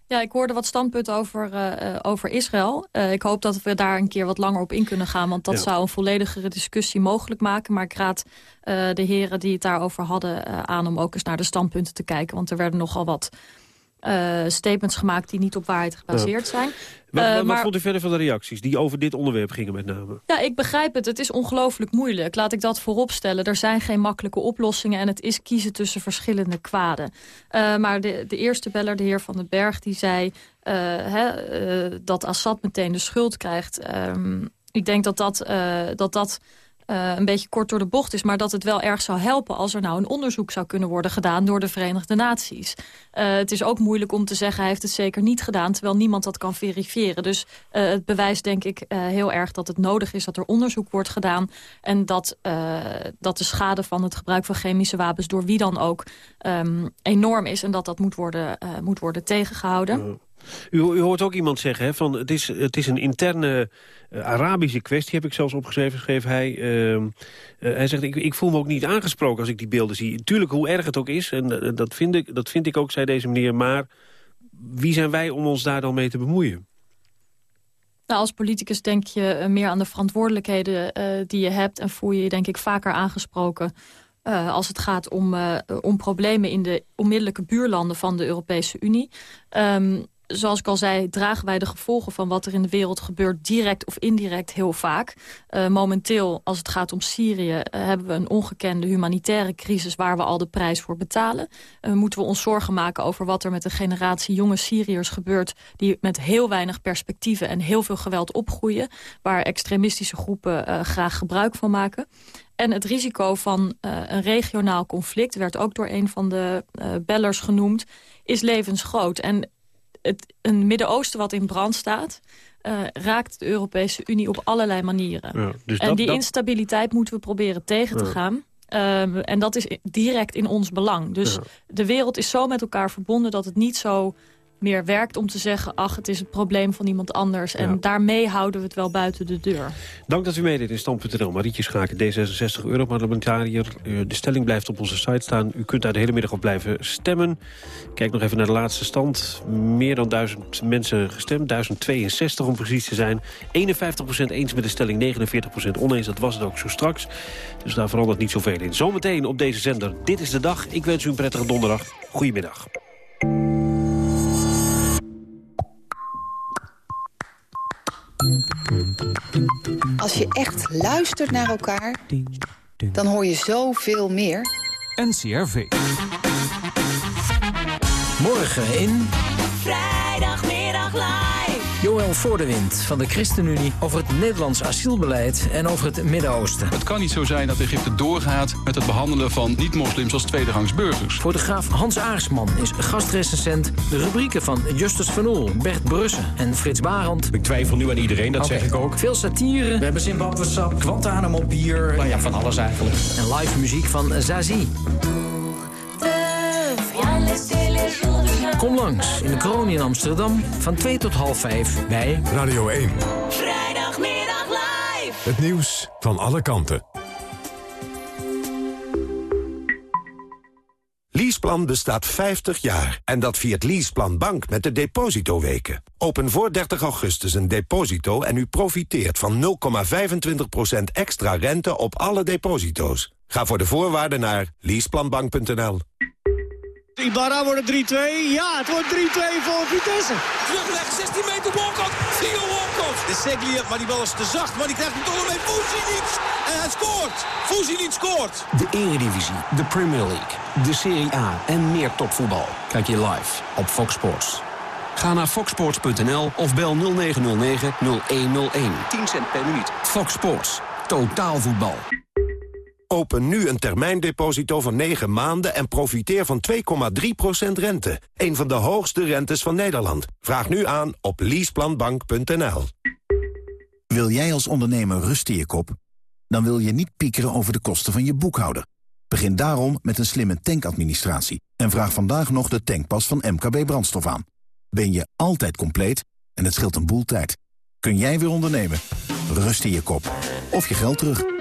Ja, ik hoorde wat standpunten over, uh, over Israël. Uh, ik hoop dat we daar een keer wat langer op in kunnen gaan. Want dat zou een volledigere discussie mogelijk maken. Maar ik raad uh, de heren die het daarover hadden aan om ook eens naar de standpunten te kijken. Want er werden nogal wat uh, statements gemaakt die niet op waarheid gebaseerd zijn. Wat, uh, wat vond u verder van de reacties die over dit onderwerp gingen met name? Ja, ik begrijp het. Het is ongelooflijk moeilijk. Laat ik dat vooropstellen. Er zijn geen makkelijke oplossingen en het is kiezen tussen verschillende kwaden. Uh, maar de, de eerste beller, de heer Van den Berg, die zei hè, dat Assad meteen de schuld krijgt. Um, ik denk dat dat... dat, dat uh, een beetje kort door de bocht is... maar dat het wel erg zou helpen als er nou een onderzoek zou kunnen worden gedaan... door de Verenigde Naties. Uh, het is ook moeilijk om te zeggen hij heeft het zeker niet gedaan... terwijl niemand dat kan verifiëren. Dus uh, het bewijst denk ik heel erg dat het nodig is dat er onderzoek wordt gedaan... en dat, dat de schade van het gebruik van chemische wapens... door wie dan ook um, enorm is en dat dat moet worden, moet worden tegengehouden. U, u, hoort ook iemand zeggen, hè, van het, is, het is een interne uh, Arabische kwestie, heb ik zelfs opgeschreven, schreef hij. Uh, uh, hij zegt, ik, ik voel me ook niet aangesproken als ik die beelden zie. Tuurlijk, hoe erg het ook is, en uh, dat, vind ik, dat vind ik ook, zei deze meneer, maar wie zijn wij om ons daar dan mee te bemoeien? Nou, als politicus denk je meer aan de verantwoordelijkheden die je hebt... en voel je je denk ik vaker aangesproken... Als het gaat om, om problemen in de onmiddellijke buurlanden van de Europese Unie. Um, zoals ik al zei, dragen wij de gevolgen van wat er in de wereld gebeurt... direct of indirect heel vaak. Uh, momenteel, als het gaat om Syrië... Uh, hebben we een ongekende humanitaire crisis... waar we al de prijs voor betalen. Uh, moeten we ons zorgen maken over wat er met een generatie jonge Syriërs gebeurt... die met heel weinig perspectieven en heel veel geweld opgroeien... waar extremistische groepen graag gebruik van maken. En het risico van een regionaal conflict... werd ook door een van de bellers genoemd, is levensgroot. En het, een Midden-Oosten wat in brand staat... Uh, raakt de Europese Unie op allerlei manieren. Ja, dus en die dat... instabiliteit moeten we proberen tegen te ja. gaan. Um, en dat is direct in ons belang. Dus ja. de wereld is zo met elkaar verbonden... dat het niet zo meer werkt om te zeggen... ach, het is het probleem van iemand anders. En ja. daarmee houden we het wel buiten de deur. Dank dat u meedeed in Stand.nl. Marietje Schaken, D66 Europarlementariër. De stelling blijft op onze site staan. U kunt daar de hele middag op blijven stemmen. Kijk nog even naar de laatste stand. Meer dan duizend mensen gestemd. 1062 om precies te zijn. 51% eens met de stelling, 49% oneens. Dat was het ook zo straks. Dus daar verandert niet zoveel in. Zometeen op deze zender. Dit is de dag. Ik wens u een prettige donderdag. Goedemiddag. Als je echt luistert naar elkaar, dan hoor je zoveel meer. NCRV. Morgen in... Vrijdagmiddag live. Joël Voordewind van de ChristenUnie over het Nederlands asielbeleid en over het Midden-Oosten. Het kan niet zo zijn dat Egypte doorgaat met het behandelen van niet-moslims als tweederangs burgers. Fotograaf Hans Aarsman is gastrecensent. De rubrieken van Justus van Oel, Bert Brussen en Frits Barend. Ik twijfel nu aan iedereen, dat okay. zeg ik ook. Veel satire. We hebben Zimbabwe-sap, Guantanamo bier. Nou ja, van alles eigenlijk. En live muziek van Zazie. Kom langs in de kroon in Amsterdam van 2 tot half 5 bij Radio 1. Vrijdagmiddag live. Het nieuws van alle kanten. Leaseplan bestaat 50 jaar en dat viert Leaseplan Bank met de depositoweken. Open voor 30 augustus een deposito en u profiteert van 0,25% extra rente op alle deposito's. Ga voor de voorwaarden naar leaseplanbank.nl. Ibarra wordt het 3-2. Ja, het wordt 3-2 voor Vitesse. Terugleg, 16 meter Walcott. Theo Walcott. De Seglia, maar die bal is te zacht. Maar die krijgt hem toch nog mee. Fuzinic. En hij scoort. Fuzinic scoort. De Eredivisie, de Premier League, de Serie A en meer topvoetbal. Kijk je live op Fox Sports. Ga naar foxsports.nl of bel 0909-0101. 10 cent per minuut. Fox Sports. Totaal voetbal. Open nu een termijndeposito van 9 maanden en profiteer van 2,3% rente. Een van de hoogste rentes van Nederland. Vraag nu aan op leaseplanbank.nl. Wil jij als ondernemer rust in je kop? Dan wil je niet piekeren over de kosten van je boekhouder. Begin daarom met een slimme tankadministratie. En vraag vandaag nog de tankpas van MKB Brandstof aan. Ben je altijd compleet en het scheelt een boel tijd. Kun jij weer ondernemen? Rust in je kop. Of je geld terug.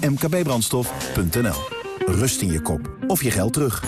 mkbbrandstof.nl. Rust in je kop of je geld terug.